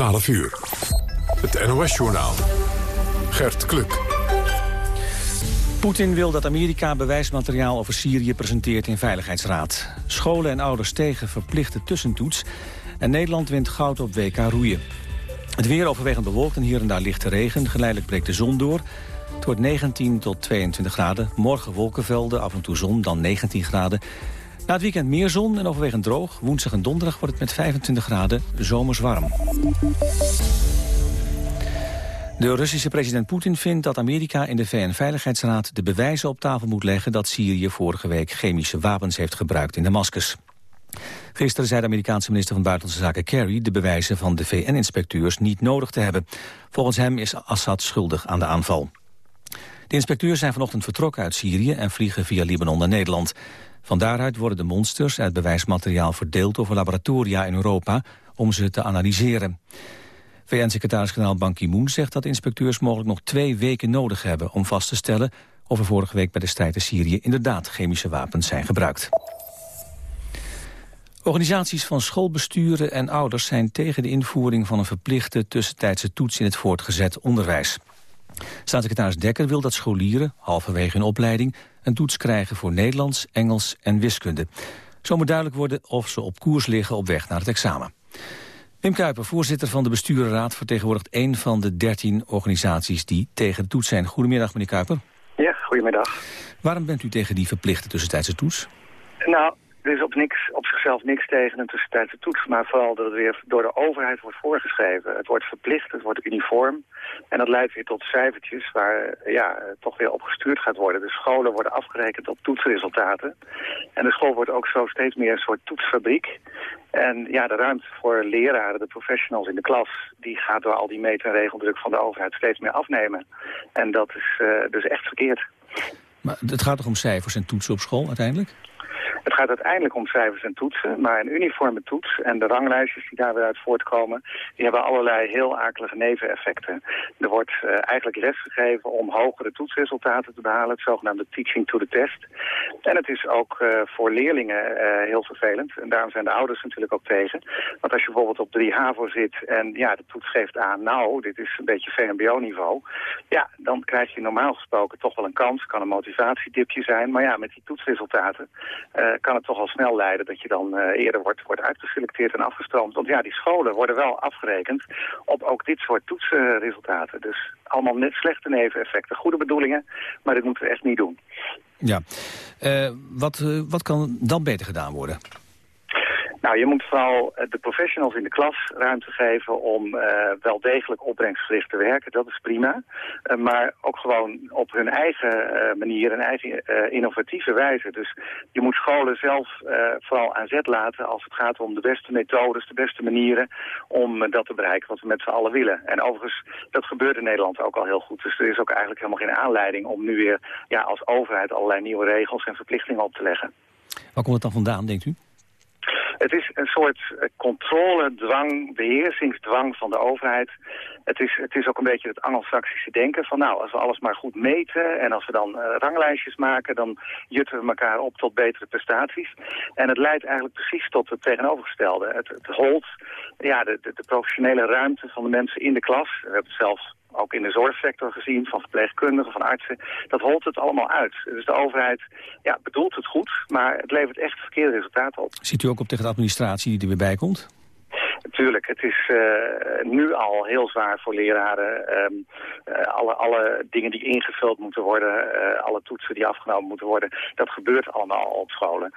12 uur. Het NOS-journaal. Gert Kluk. Poetin wil dat Amerika bewijsmateriaal over Syrië presenteert in Veiligheidsraad. Scholen en ouders tegen verplichte tussentoets. En Nederland wint goud op WK roeien. Het weer overwegend bewolkt en hier en daar lichte regen. Geleidelijk breekt de zon door. Het wordt 19 tot 22 graden. Morgen wolkenvelden, af en toe zon, dan 19 graden. Na het weekend meer zon en overwegend droog. Woensdag en donderdag wordt het met 25 graden zomers warm. De Russische president Poetin vindt dat Amerika in de VN-veiligheidsraad de bewijzen op tafel moet leggen dat Syrië vorige week chemische wapens heeft gebruikt in Damascus. Gisteren zei de Amerikaanse minister van Buitenlandse Zaken Kerry de bewijzen van de VN-inspecteurs niet nodig te hebben. Volgens hem is Assad schuldig aan de aanval. De inspecteurs zijn vanochtend vertrokken uit Syrië en vliegen via Libanon naar Nederland. Van daaruit worden de monsters het bewijsmateriaal verdeeld over laboratoria in Europa om ze te analyseren. VN-secretaris-generaal Ban Ki-moon zegt dat inspecteurs mogelijk nog twee weken nodig hebben om vast te stellen of er vorige week bij de strijd in Syrië inderdaad chemische wapens zijn gebruikt. Organisaties van schoolbesturen en ouders zijn tegen de invoering van een verplichte tussentijdse toets in het voortgezet onderwijs. Staatssecretaris Dekker wil dat scholieren, halverwege hun opleiding, een toets krijgen voor Nederlands, Engels en wiskunde. Zo moet duidelijk worden of ze op koers liggen op weg naar het examen. Wim Kuiper, voorzitter van de besturenraad, vertegenwoordigt een van de dertien organisaties die tegen de toets zijn. Goedemiddag, meneer Kuiper. Ja, goedemiddag. Waarom bent u tegen die verplichte tussentijdse toets? Nou, er is op, niks, op zichzelf niks tegen een tussentijdse toets, maar vooral dat het weer door de overheid wordt voorgeschreven. Het wordt verplicht, het wordt uniform en dat leidt weer tot cijfertjes waar ja, toch weer op gestuurd gaat worden. De scholen worden afgerekend op toetsresultaten en de school wordt ook zo steeds meer een soort toetsfabriek. En ja, de ruimte voor leraren, de professionals in de klas, die gaat door al die meter- en regeldruk van de overheid steeds meer afnemen. En dat is uh, dus echt verkeerd. Maar het gaat toch om cijfers en toetsen op school uiteindelijk? Het gaat uiteindelijk om cijfers en toetsen, maar een uniforme toets en de ranglijstjes die daar weer uit voortkomen, die hebben allerlei heel akelige neveneffecten. Er wordt uh, eigenlijk lesgegeven om hogere toetsresultaten te behalen, het zogenaamde teaching to the test. En het is ook uh, voor leerlingen uh, heel vervelend en daarom zijn de ouders natuurlijk ook tegen. Want als je bijvoorbeeld op 3 HAVO zit en ja, de toets geeft aan, nou, dit is een beetje VMBO-niveau, ja, dan krijg je normaal gesproken toch wel een kans, kan een motivatiedipje zijn, maar ja, met die toetsresultaten kan het toch al snel leiden dat je dan uh, eerder wordt, wordt uitgeselecteerd en afgestroomd. Want ja, die scholen worden wel afgerekend op ook dit soort toetsresultaten. Dus allemaal net slechte neveneffecten. Goede bedoelingen, maar dit moeten we echt niet doen. Ja, uh, wat, wat kan dan beter gedaan worden? Nou, je moet vooral de professionals in de klas ruimte geven om uh, wel degelijk opbrengstgericht te werken. Dat is prima. Uh, maar ook gewoon op hun eigen manier, een eigen innovatieve wijze. Dus je moet scholen zelf vooral aan zet laten als het gaat om de beste methodes, de beste manieren om dat te bereiken wat we met z'n allen willen. En overigens, dat gebeurt in Nederland ook al heel goed. Dus er is ook eigenlijk helemaal geen aanleiding om nu weer ja, als overheid allerlei nieuwe regels en verplichtingen op te leggen. Waar komt het dan vandaan, denkt u? Het is een soort controledwang, beheersingsdwang van de overheid. Het is, het is ook een beetje het Anglo-Saxische denken van nou, als we alles maar goed meten en als we dan uh, ranglijstjes maken, dan jutten we elkaar op tot betere prestaties. En het leidt eigenlijk precies tot het tegenovergestelde. Het, het holt ja, de, de, de professionele ruimte van de mensen in de klas. We hebben het zelfs ook in de zorgsector gezien, van verpleegkundigen, van artsen, dat holt het allemaal uit. Dus de overheid ja, bedoelt het goed, maar het levert echt verkeerde resultaten op. Ziet u ook op tegen de administratie die er weer bij komt? Tuurlijk, het is uh, nu al heel zwaar voor leraren. Um, uh, alle, alle dingen die ingevuld moeten worden, uh, alle toetsen die afgenomen moeten worden, dat gebeurt allemaal op scholen.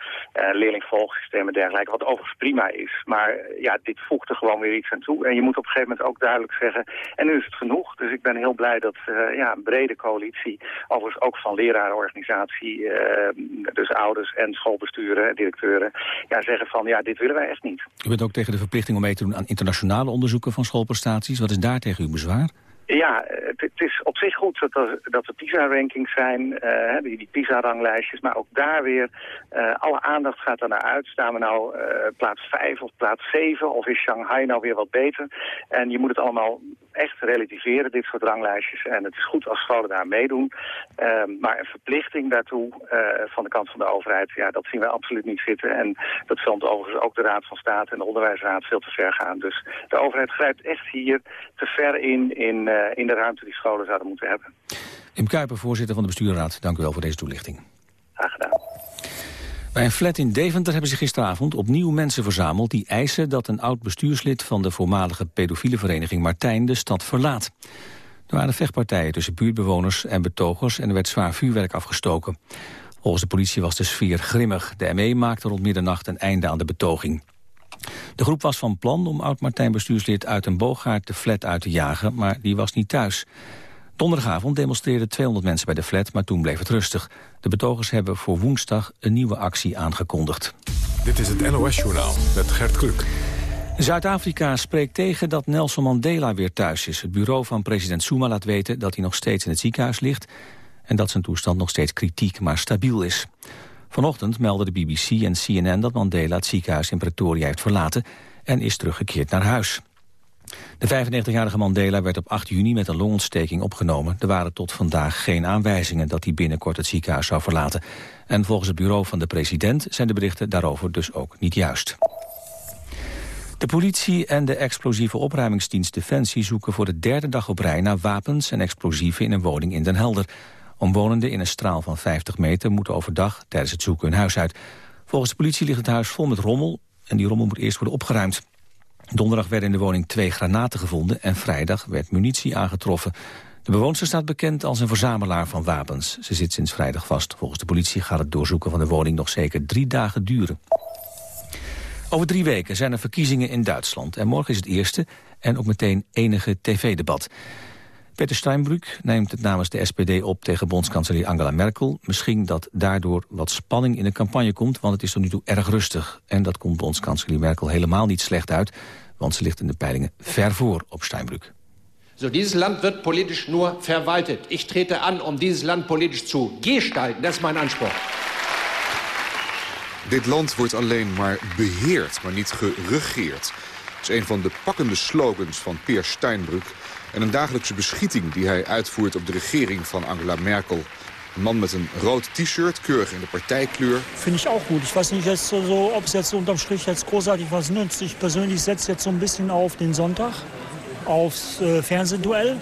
leerlingvolgsystemen en dergelijke, wat overigens prima is. Maar ja, dit voegt er gewoon weer iets aan toe. En je moet op een gegeven moment ook duidelijk zeggen, en nu is het genoeg. Dus ik ben heel blij dat ja, een brede coalitie, overigens ook van lerarenorganisatie, dus ouders en schoolbesturen en directeuren, ja, zeggen van ja, dit willen wij echt niet. U bent ook tegen de verplichting om mee te aan internationale onderzoeken van schoolprestaties. Wat is daar tegen uw bezwaar? Ja, het, het, is op zich goed dat er, dat er PISA-rankings zijn, uh, die, die PISA-ranglijstjes, maar ook daar weer, uh, alle aandacht gaat er naar uit. Staan we nou uh, plaats 5 of plaats 7 of is Shanghai nou weer wat beter? En je moet het allemaal echt relativeren, dit soort ranglijstjes. En het is goed als scholen daar meedoen. Ehm, maar een verplichting daartoe van de kant van de overheid, ja, dat zien we absoluut niet zitten. En dat filmt overigens ook de Raad van State en de Onderwijsraad veel te ver gaan. Dus de overheid grijpt echt hier te ver in, in, in de ruimte die scholen zouden moeten hebben. Im Kuiper, voorzitter van de bestuurraad, dank u wel voor deze toelichting. Graag gedaan. Bij een flat in Deventer hebben zich gisteravond opnieuw mensen verzameld... die eisen dat een oud bestuurslid van de voormalige pedofiele vereniging Martijn de stad verlaat. Er waren vechtpartijen tussen buurtbewoners en betogers... en er werd zwaar vuurwerk afgestoken. Volgens de politie was de sfeer grimmig. De ME maakte rond middernacht een einde aan de betoging. De groep was van plan om oud-Martijn bestuurslid uit een boogaard de flat uit te jagen... maar die was niet thuis. Donderdagavond demonstreerden 200 mensen bij de flat, maar toen bleef het rustig. De betogers hebben voor woensdag een nieuwe actie aangekondigd. Dit is het NOS-journaal met Gert Kluk. Zuid-Afrika spreekt tegen dat Nelson Mandela weer thuis is. Het bureau van president Zuma laat weten dat hij nog steeds in het ziekenhuis ligt... en dat zijn toestand nog steeds kritiek, maar stabiel is. Vanochtend meldden de BBC en CNN dat Mandela het ziekenhuis in Pretoria heeft verlaten... en is teruggekeerd naar huis. De 95-jarige Mandela werd op 8 juni met een longontsteking opgenomen. Er waren tot vandaag geen aanwijzingen dat hij binnenkort het ziekenhuis zou verlaten. En volgens het bureau van de president zijn de berichten daarover dus ook niet juist. De politie en de explosieve opruimingsdienst Defensie zoeken voor de derde dag op rij naar wapens en explosieven in een woning in Den Helder. Omwonenden in een straal van 50 meter moeten overdag tijdens het zoeken hun huis uit. Volgens de politie ligt het huis vol met rommel en die rommel moet eerst worden opgeruimd. Donderdag werden in de woning twee granaten gevonden en vrijdag werd munitie aangetroffen. De bewoonster staat bekend als een verzamelaar van wapens. Ze zit sinds vrijdag vast. Volgens de politie gaat het doorzoeken van de woning nog zeker drie dagen duren. Over drie weken zijn er verkiezingen in Duitsland. En morgen is het eerste en ook meteen enige tv-debat. Peter Steinbrück neemt het namens de SPD op tegen bondskanselier Angela Merkel. Misschien dat daardoor wat spanning in de campagne komt, want het is tot nu toe erg rustig. En dat komt bondskanselier Merkel helemaal niet slecht uit, want ze ligt in de peilingen ver voor op Steinbrück. So, dieses Land wird politisch nur verwaltet. Ich trete an, um dieses Land politisch zu gestalten. Das ist mein Anspruch. Dit land wordt alleen maar beheerd, maar niet geregeerd. Dat is een van de pakkende slogans van Peer Steinbrück en een dagelijkse beschieting die hij uitvoert op de regering van Angela Merkel. Een man met een rood t-shirt, keurig in de partijkleur. Vind ik ook goed. Ik weet niet jetzt so, ob es jetzt unterm Strich jetzt großartig was nützt. Ich persönlich setze jetzt so ein bisschen auf den Sonntag, aufs äh, Fernsehduell.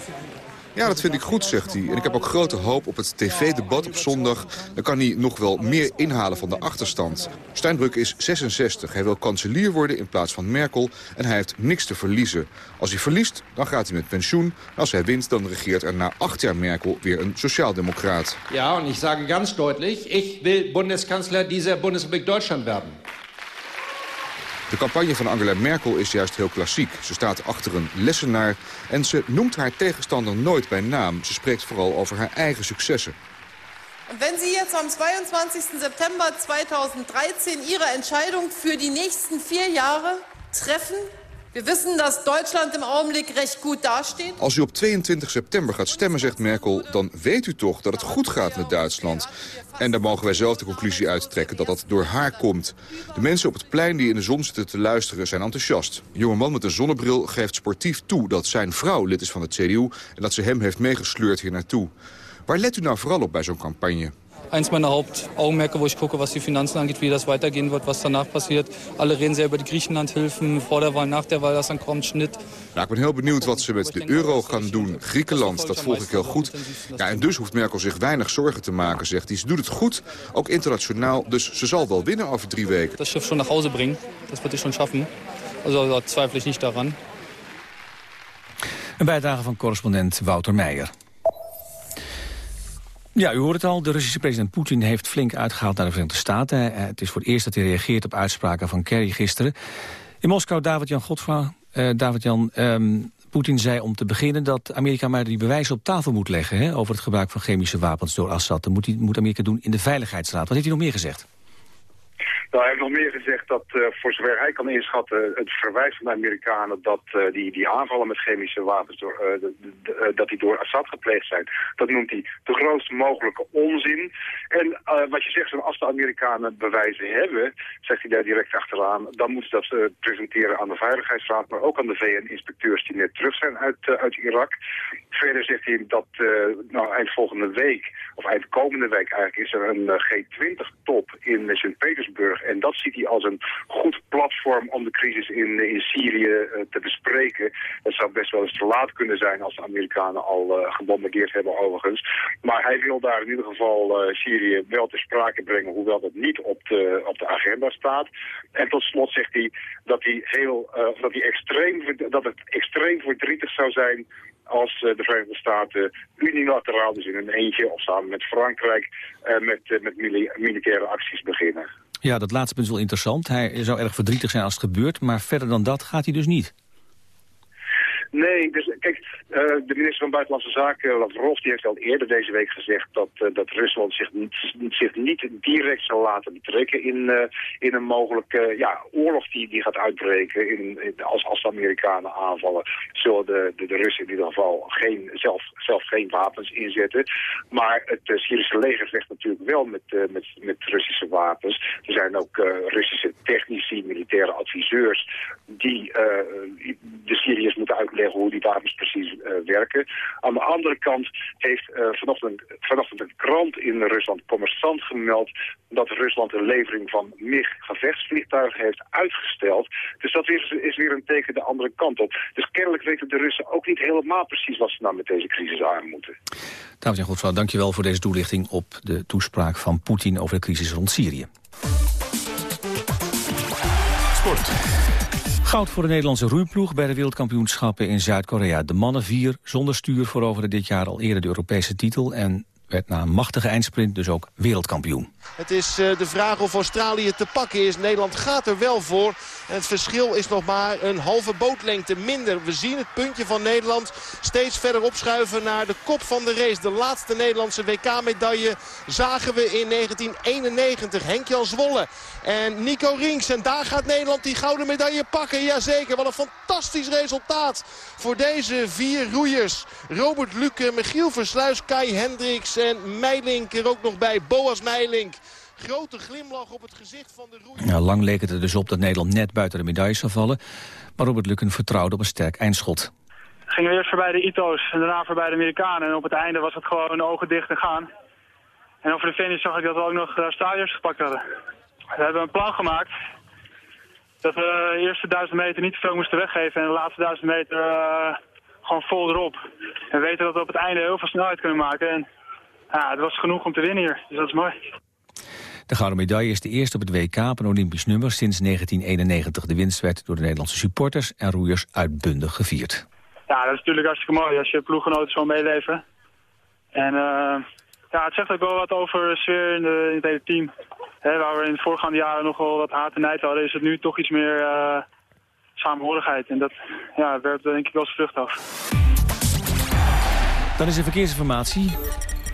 Ja, dat vind ik goed, zegt hij. En ik heb ook grote hoop op het tv-debat op zondag. Dan kan hij nog wel meer inhalen van de achterstand. Steinbrück is 66. Hij wil kanselier worden in plaats van Merkel. En hij heeft niks te verliezen. Als hij verliest, dan gaat hij met pensioen. Als hij wint, dan regeert er na acht jaar Merkel weer een sociaaldemocraat. Ja, en ik sage ganz deutlich, ik wil Bundeskanzler dieser Bundesrepublik Deutschland werden. De campagne van Angela Merkel is juist heel klassiek. Ze staat achter een lessenaar en ze noemt haar tegenstander nooit bij naam. Ze spreekt vooral over haar eigen successen. Und wenn Sie jetzt am 22. September 2013 Ihre Entscheidung für die nächsten vier Jahre treffen, wir wissen, dass Deutschland im Augenblick recht gut dasteht. Als u op 22 september gaat stemmen, zegt Merkel, dan weet u toch dat het goed gaat met Duitsland. En daar mogen wij zelf de conclusie uittrekken dat dat door haar komt. De mensen op het plein die in de zon zitten te luisteren zijn enthousiast. Een jonge man met een zonnebril geeft sportief toe dat zijn vrouw lid is van het CDU... en dat ze hem heeft meegesleurd hier naartoe. Waar let u nou vooral op bij zo'n campagne? Eins meiner Hauptaugenmerke, wo ich gucke, was die Finanzen angeht, wie das weitergehen wird, was danach passiert. Alle reden sehr über die Griechenlandhilfen, vor der Wahl, nach der Wahl, dass dann kommt, Schnitt. Nou, ik ben heel benieuwd wat ze met de euro gaan doen. Griekenland, dat volg ik heel goed. Ja, en dus hoeft Merkel zich weinig zorgen te maken, zegt hij. Ze doet het goed, ook internationaal, dus ze zal wel winnen over drie weken. Das Schiff schon nach Hause bringen, das wird sie schon schaffen. Also da zweifle ich nicht daran. Een bijdrage van correspondent Wouter Meijer. Ja, u hoort het al. De Russische president Poetin heeft flink uitgehaald naar de Verenigde Staten. Eh, Het is voor het eerst dat hij reageert op uitspraken van Kerry gisteren. In Moskou, David-Jan Godfra. eh, David-Jan, ehm, Poetin zei om te beginnen dat Amerika maar die bewijzen op tafel moet leggen... Hè, over het gebruik van chemische wapens door Assad. Dat moet, moet Amerika doen in de Veiligheidsraad. Wat heeft hij nog meer gezegd? Nou, hij heeft nog meer gezegd dat, uh, voor zover hij kan inschatten, het verwijt van de Amerikanen dat uh, die, die aanvallen met chemische wapens, door, de, dat die door Assad gepleegd zijn, dat noemt hij de grootste mogelijke onzin. En wat je zegt, als de Amerikanen bewijzen hebben, zegt hij daar direct achteraan, dan moeten ze dat presenteren aan de Veiligheidsraad, maar ook aan de VN-inspecteurs die net terug zijn uit, uit Irak. Verder zegt hij dat nou, eind volgende week, of eind komende week eigenlijk, is er een G20-top in Sint-Petersburg. En dat ziet hij als een goed platform om de crisis in, in Syrië uh, te bespreken. Het zou best wel eens te laat kunnen zijn als de Amerikanen al uh, gebombardeerd hebben overigens. Maar hij wil daar in ieder geval Syrië wel ter sprake brengen, hoewel dat niet op de, op de agenda staat. En tot slot zegt hij dat, hij heel, dat, hij extreem, dat het extreem verdrietig zou zijn als de Verenigde Staten unilateraal, dus in een eentje of samen met Frankrijk, met, met militaire acties beginnen. Ja, dat laatste punt is wel interessant. Hij zou erg verdrietig zijn als het gebeurt, maar verder dan dat gaat hij dus niet. Nee, dus kijk, uh, de minister van Buitenlandse Zaken, Lavrov, die heeft al eerder deze week gezegd dat, uh, dat Rusland zich niet, zich niet direct zal laten betrekken in, uh, in een mogelijke ja, oorlog die, die gaat uitbreken. In, in, als, als de Amerikanen aanvallen, zullen de, de, de, Russen in ieder geval geen, zelf, zelf geen wapens inzetten. Maar het Syrische leger vecht natuurlijk wel met, met, met Russische wapens. Er zijn ook Russische technici, militaire adviseurs die de Syriërs moeten uitleggen hoe die wapens precies uh, werken. Aan de andere kant heeft uh, vanochtend, vanochtend een krant in Rusland, Commerçant, gemeld dat Rusland de levering van MIG-gevechtsvliegtuigen heeft uitgesteld. Dus dat is, is weer een teken de andere kant op. Dus kennelijk weten de Russen ook niet helemaal precies wat ze nou met deze crisis aan moeten. Dames en heren, dankjewel voor deze toelichting op de toespraak van Poetin over de crisis rond Syrië. Sport. Goud voor de Nederlandse roeiploeg bij de wereldkampioenschappen in Zuid-Korea. De mannen vier zonder stuur veroverden dit jaar al eerder de Europese titel... en werd na een machtige eindsprint dus ook wereldkampioen. Het is uh, de vraag of Australië te pakken is. Nederland gaat er wel voor. En het verschil is nog maar een halve bootlengte minder. We zien het puntje van Nederland steeds verder opschuiven naar de kop van de race. De laatste Nederlandse WK-medaille zagen we in 1991. Henk-Jan Zwolle en Nico Rinks. En daar gaat Nederland die gouden medaille pakken. Jazeker, wat een fantastisch resultaat voor deze vier roeiers. Robert Luke, Michiel Versluis, Kai Hendricks en Meilink er ook nog bij. Boas Meilink. Grote glimlach op het gezicht van de roeier. Ja, lang leek het er dus op dat Nederland net buiten de medailles zou vallen. Maar Robert Lukken vertrouwde op een sterk eindschot. Gingen we eerst voorbij de Ito's en daarna voorbij de Amerikanen. En op het einde was het gewoon ogen dicht en gaan. En over de finish zag ik dat we ook nog uh, stadions gepakt hadden. We hebben een plan gemaakt dat we de eerste duizend meter niet te veel moesten weggeven en de laatste duizend meter uh, gewoon vol erop. En we weten dat we op het einde heel veel snelheid kunnen maken. En ja, het was genoeg om te winnen hier, dus dat is mooi. De gouden medaille is de eerste op het WK op een Olympisch nummer sinds 1991. De winst werd door de Nederlandse supporters en roeiers uitbundig gevierd. Ja, dat is natuurlijk hartstikke mooi als je ploeggenoten zo meeleven. En uh, ja, het zegt ook wel wat over de sfeer in, de, in het hele team. waar we in de voorgaande jaren nog wel wat haat en nijd hadden, is het nu toch iets meer uh, samenhorigheid. En dat ja, werpt denk ik wel zijn vrucht af. Dan is er verkeersinformatie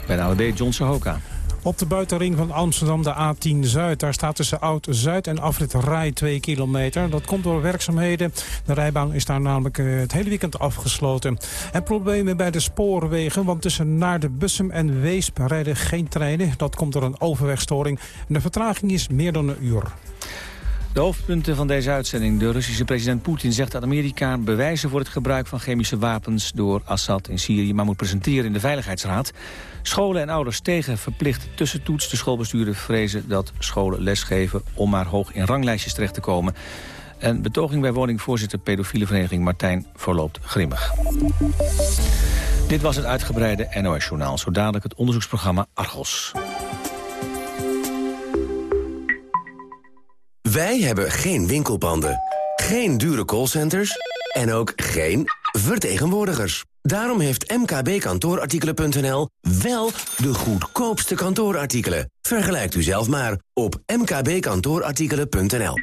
bij de AWB John Sohoka. Op de buitenring van Amsterdam, de A10 Zuid. Daar staat tussen Oud-Zuid en afrit Rij 2 kilometer. Dat komt door werkzaamheden. De rijbaan is daar namelijk eh, het hele weekend afgesloten. En problemen bij de spoorwegen, want tussen naar de Bussum en Weesp rijden geen treinen. Dat komt door een overwegstoring. En de vertraging is meer dan een uur. De hoofdpunten van deze uitzending. De Russische president Poetin zegt dat Amerika bewijzen voor het gebruik van chemische wapens door Assad in Syrië maar moet presenteren in de Veiligheidsraad. Scholen en ouders tegen verplicht tussentoets. De schoolbesturen vrezen dat scholen lesgeven om maar hoog in ranglijstjes terecht te komen. En betoging bij woningvoorzitter pedofiele vereniging Martijn verloopt grimmig. Dit was het uitgebreide NOS-journaal. Zo dadelijk het onderzoeksprogramma Argos. Wij hebben geen winkelpanden, geen dure callcenters en ook geen vertegenwoordigers. Daarom heeft mkbkantoorartikelen.nl wel de goedkoopste kantoorartikelen. Vergelijkt u zelf maar op mkbkantoorartikelen.nl.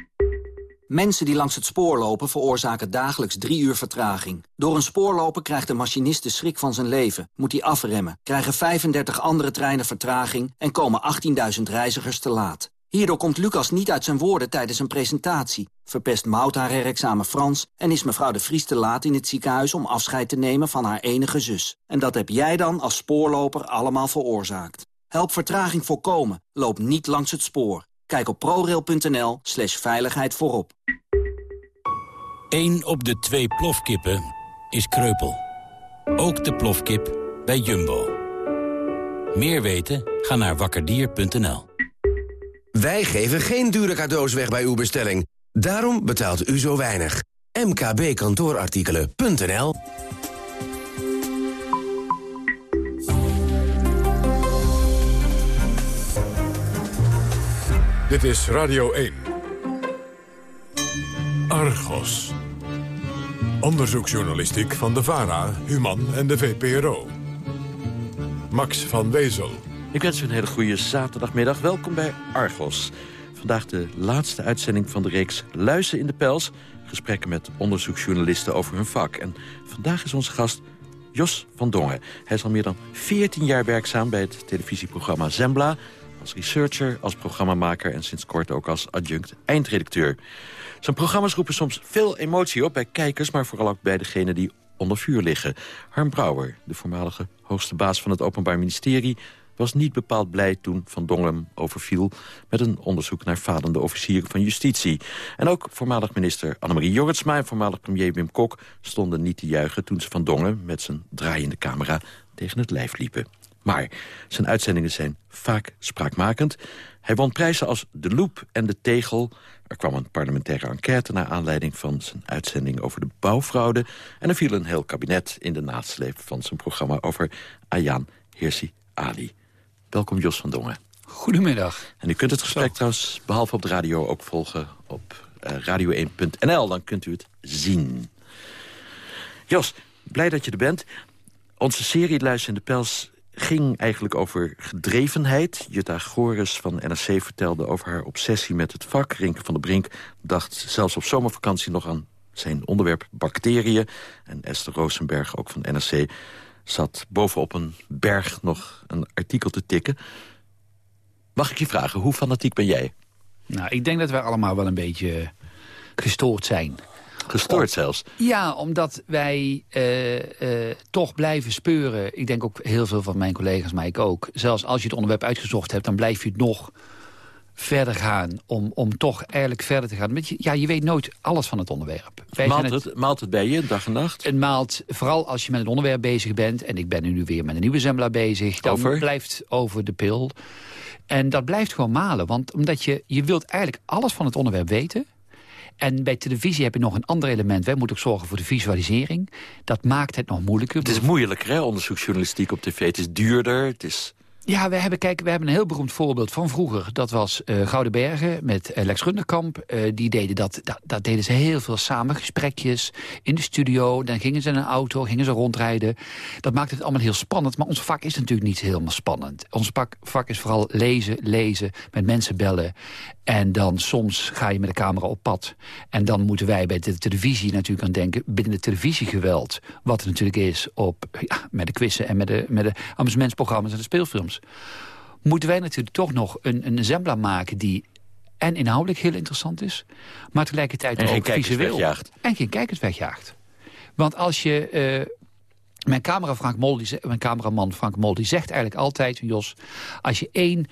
Mensen die langs het spoor lopen veroorzaken dagelijks drie uur vertraging. Door een spoorloper krijgt de machinist de schrik van zijn leven. Moet hij afremmen, krijgen 35 andere treinen vertraging... en komen 18.000 reizigers te laat. Hierdoor komt Lucas niet uit zijn woorden tijdens een presentatie. Verpest Mout haar herexamen Frans... en is mevrouw de Vries te laat in het ziekenhuis om afscheid te nemen van haar enige zus. En dat heb jij dan als spoorloper allemaal veroorzaakt. Help vertraging voorkomen. Loop niet langs het spoor. Kijk op prorail.nl slash veiligheid voorop. 1 op de twee plofkippen is kreupel. Ook de plofkip bij Jumbo. Meer weten? Ga naar wakkerdier.nl. Wij geven geen dure cadeaus weg bij uw bestelling. Daarom betaalt u zo weinig. mkbkantoorartikelen.nl Dit is Radio 1. Argos. Onderzoeksjournalistiek van de VARA, Human en de VPRO. Max van Wezel. Ik wens u een hele goede zaterdagmiddag. Welkom bij Argos. Vandaag de laatste uitzending van de reeks Luizen in de Pels. Gesprekken met onderzoeksjournalisten over hun vak. En vandaag is onze gast Jos van Dongen. Hij is al meer dan 14 jaar werkzaam bij het televisieprogramma Zembla... als researcher, als programmamaker en sinds kort ook als adjunct eindredacteur. Zijn programma's roepen soms veel emotie op bij kijkers... maar vooral ook bij degenen die onder vuur liggen. Harm Brouwer, de voormalige hoogste baas van het Openbaar Ministerie was niet bepaald blij toen Van Dongen overviel... met een onderzoek naar falende officieren van justitie. En ook voormalig minister Annemarie Jorritsma en voormalig premier Wim Kok... stonden niet te juichen toen ze Van Dongen met zijn draaiende camera tegen het lijf liepen. Maar zijn uitzendingen zijn vaak spraakmakend. Hij won prijzen als De Loep en De Tegel. Er kwam een parlementaire enquête naar aanleiding van zijn uitzending over de bouwfraude. En er viel een heel kabinet in de nasleep van zijn programma over Ayaan Hirsi Ali. Welkom Jos van Dongen. Goedemiddag. En u kunt het gesprek trouwens, behalve op de radio, ook volgen op uh, radio1.nl. Dan kunt u het zien. Jos, blij dat je er bent. Onze serie Luister in de Pels ging eigenlijk over gedrevenheid. Jutta Gores van NRC vertelde over haar obsessie met het vak. Rinke van der Brink dacht zelfs op zomervakantie nog aan zijn onderwerp bacteriën. En Esther Rosenberg, ook van NRC, zat bovenop een berg nog een artikel te tikken. Mag ik je vragen, hoe fanatiek ben jij? Nou, ik denk dat wij allemaal wel een beetje gestoord zijn. Gestoord zelfs? Ja, omdat wij uh, uh, toch blijven speuren. Ik denk ook heel veel van mijn collega's, maar ik ook. Zelfs als je het onderwerp uitgezocht hebt, dan blijf je het nog verder gaan. Om, om toch eigenlijk verder te gaan. Je, ja, je weet nooit alles van het onderwerp. Wij maalt, het, het, maalt het bij je, dag en nacht? Het maalt, vooral als je met het onderwerp bezig bent... en ik ben nu weer met een nieuwe Zembla bezig... dan over? blijft over de pil. En dat blijft gewoon malen. Want omdat je, je wilt eigenlijk alles van het onderwerp weten... En bij televisie heb je nog een ander element. Wij moeten ook zorgen voor de visualisering. Dat maakt het nog moeilijker. Het is moeilijker, hè, onderzoeksjournalistiek op tv. Het is duurder, het is... Ja, we hebben, kijk, we hebben een heel beroemd voorbeeld van vroeger. Dat was uh, Gouden Bergen met uh, Lex Runderkamp. Uh, die deden dat, dat, deden ze heel veel samen, gesprekjes in de studio. Dan gingen ze in een auto, gingen ze rondrijden. Dat maakte het allemaal heel spannend. Maar ons vak is natuurlijk niet helemaal spannend. Ons vak, vak is vooral lezen, lezen, met mensen bellen. En dan soms ga je met de camera op pad. En dan moeten wij bij de televisie natuurlijk aan denken... binnen de televisiegeweld, wat er natuurlijk is... Op, ja, met de quizzen en met de, met de amusementsprogramma's en de speelfilms... moeten wij natuurlijk toch nog een, een zembla maken... die en inhoudelijk heel interessant is... maar tegelijkertijd en ook visueel. Wegjaagt. En geen kijkers wegjaagt. Want als je... Uh, mijn, camera Frank Mol, die, mijn cameraman Frank Mol die zegt eigenlijk altijd... Jos, als je één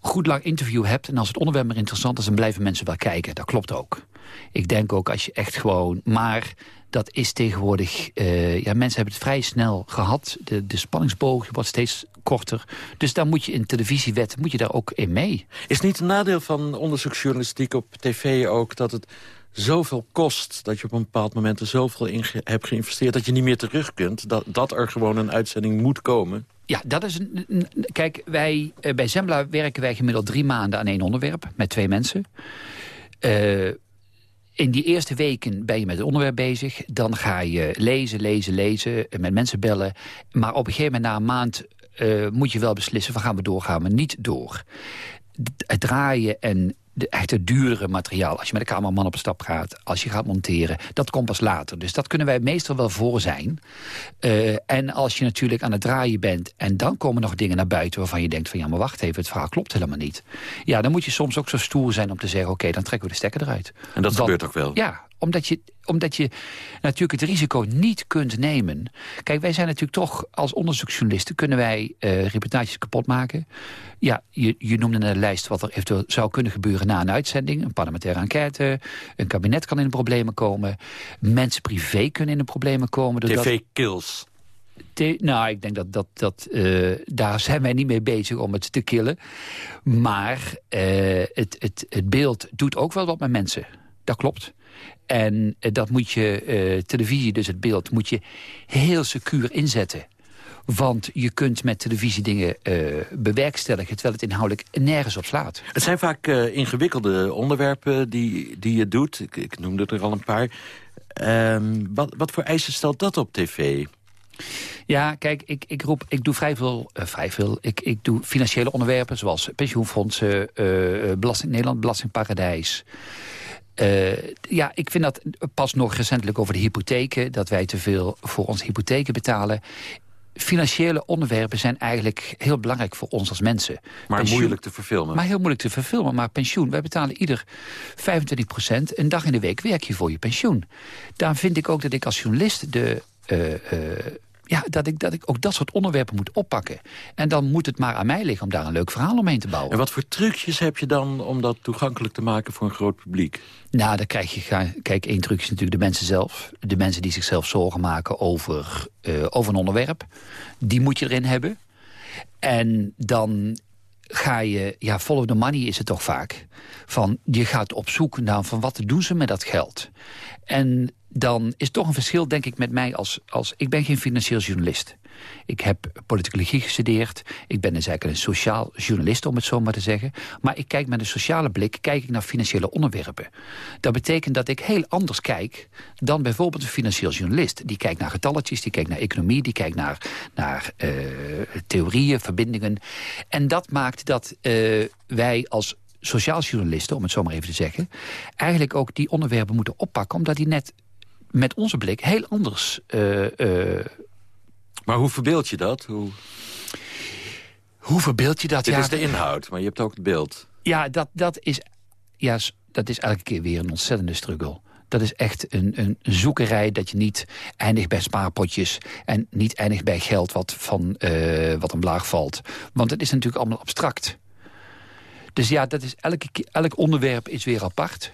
goed lang interview hebt... en als het onderwerp maar interessant is, dan blijven mensen wel kijken. Dat klopt ook. Ik denk ook als je echt gewoon... Maar dat is tegenwoordig... Uh, ja, mensen hebben het vrij snel gehad. De, de spanningsboog wordt steeds korter. Dus daar moet je in televisiewet moet je daar ook in mee. Is niet een nadeel van onderzoeksjournalistiek op tv ook... dat het zoveel kost dat je op een bepaald moment er zoveel in ge hebt geïnvesteerd... dat je niet meer terug kunt, dat, dat er gewoon een uitzending moet komen? Ja, dat is een, een kijk, wij, uh, bij Zembla werken wij gemiddeld drie maanden aan één onderwerp met twee mensen. Uh, in die eerste weken ben je met het onderwerp bezig. Dan ga je lezen, lezen, lezen, met mensen bellen. Maar op een gegeven moment na een maand uh, moet je wel beslissen... van gaan we door, gaan we niet door. Het draaien en de echte duurdere materiaal. Als je met de cameraman op stap gaat, als je gaat monteren. Dat komt pas later. Dus dat kunnen wij meestal wel voor zijn. Uh, en als je natuurlijk aan het draaien bent... en dan komen nog dingen naar buiten waarvan je denkt van... ja, maar wacht even, het verhaal klopt helemaal niet. Ja, dan moet je soms ook zo stoer zijn om te zeggen... oké, dan trekken we de stekker eruit. En dat gebeurt ook wel? Ja, omdat je, omdat je natuurlijk het risico niet kunt nemen. Kijk, wij zijn natuurlijk toch als onderzoeksjournalisten... kunnen wij uh, reportages kapot maken. Ja, je, je noemde een lijst wat er eventueel zou kunnen gebeuren na een uitzending. Een parlementaire enquête. Een kabinet kan in de problemen komen. Mensen privé kunnen in de problemen komen. TV-kills. nou, ik denk dat, dat, dat uh, daar zijn wij niet mee bezig om het te killen. Maar uh, het, het, het beeld doet ook wel wat met mensen. Dat klopt. En uh, dat moet je, televisie, dus het beeld, moet je heel secuur inzetten. Want je kunt met televisie dingen uh, bewerkstelligen... terwijl het inhoudelijk nergens op slaat. Het zijn vaak uh, ingewikkelde onderwerpen die, die je doet. Ik, ik noemde er al een paar. Um, wat, wat voor eisen stelt dat op tv? Ja, kijk, ik, ik, roep, ik doe vrij veel, uh, vrij veel. Ik, ik doe financiële onderwerpen zoals pensioenfondsen, Belasting Nederland, Belastingparadijs. Uh, ja, ik vind dat pas nog recentelijk over de hypotheken... dat wij te veel voor onze hypotheken betalen financiële onderwerpen zijn eigenlijk heel belangrijk voor ons als mensen. Maar moeilijk te verfilmen. Maar heel moeilijk te verfilmen. Maar pensioen, wij betalen ieder 25 procent. Een dag in de week werk je voor je pensioen. Daar vind ik ook dat ik als journalist de... Uh, uh, ja, dat ik, dat ik ook dat soort onderwerpen moet oppakken. En dan moet het maar aan mij liggen om daar een leuk verhaal omheen te bouwen. En wat voor trucjes heb je dan om dat toegankelijk te maken voor een groot publiek? Nou, dan krijg je, kijk, één truc is natuurlijk de mensen zelf. De mensen die zichzelf zorgen maken over, uh, over een onderwerp. Die moet je erin hebben. En dan ga je, ja, follow the money is het toch vaak. Van, je gaat op zoek naar van wat doen ze met dat geld. En dan is toch een verschil, denk ik, met mij als... als ik ben geen financieel journalist. Ik heb politicologie gestudeerd. Ik ben dus eigenlijk een sociaal journalist, om het zo maar te zeggen. Maar ik kijk met een sociale blik kijk ik naar financiële onderwerpen. Dat betekent dat ik heel anders kijk dan bijvoorbeeld een financieel journalist. Die kijkt naar getalletjes, die kijkt naar economie... die kijkt naar, naar uh, theorieën, verbindingen. En dat maakt dat uh, wij als sociaal journalisten, om het zo maar even te zeggen... eigenlijk ook die onderwerpen moeten oppakken... omdat die net met onze blik heel anders... Uh, uh, maar hoe verbeeld je dat? Hoe, hoe verbeeld je dat? Dit ja, is de inhoud, maar je hebt ook het beeld. Ja, dat, dat, is, ja, dat is elke keer weer een ontzettende struggle. Dat is echt een, een zoekerij dat je niet eindigt bij spaarpotjes... en niet eindigt bij geld wat, van, uh, wat omlaag valt. Want het is natuurlijk allemaal abstract. Dus ja, dat is elke, elk onderwerp is weer apart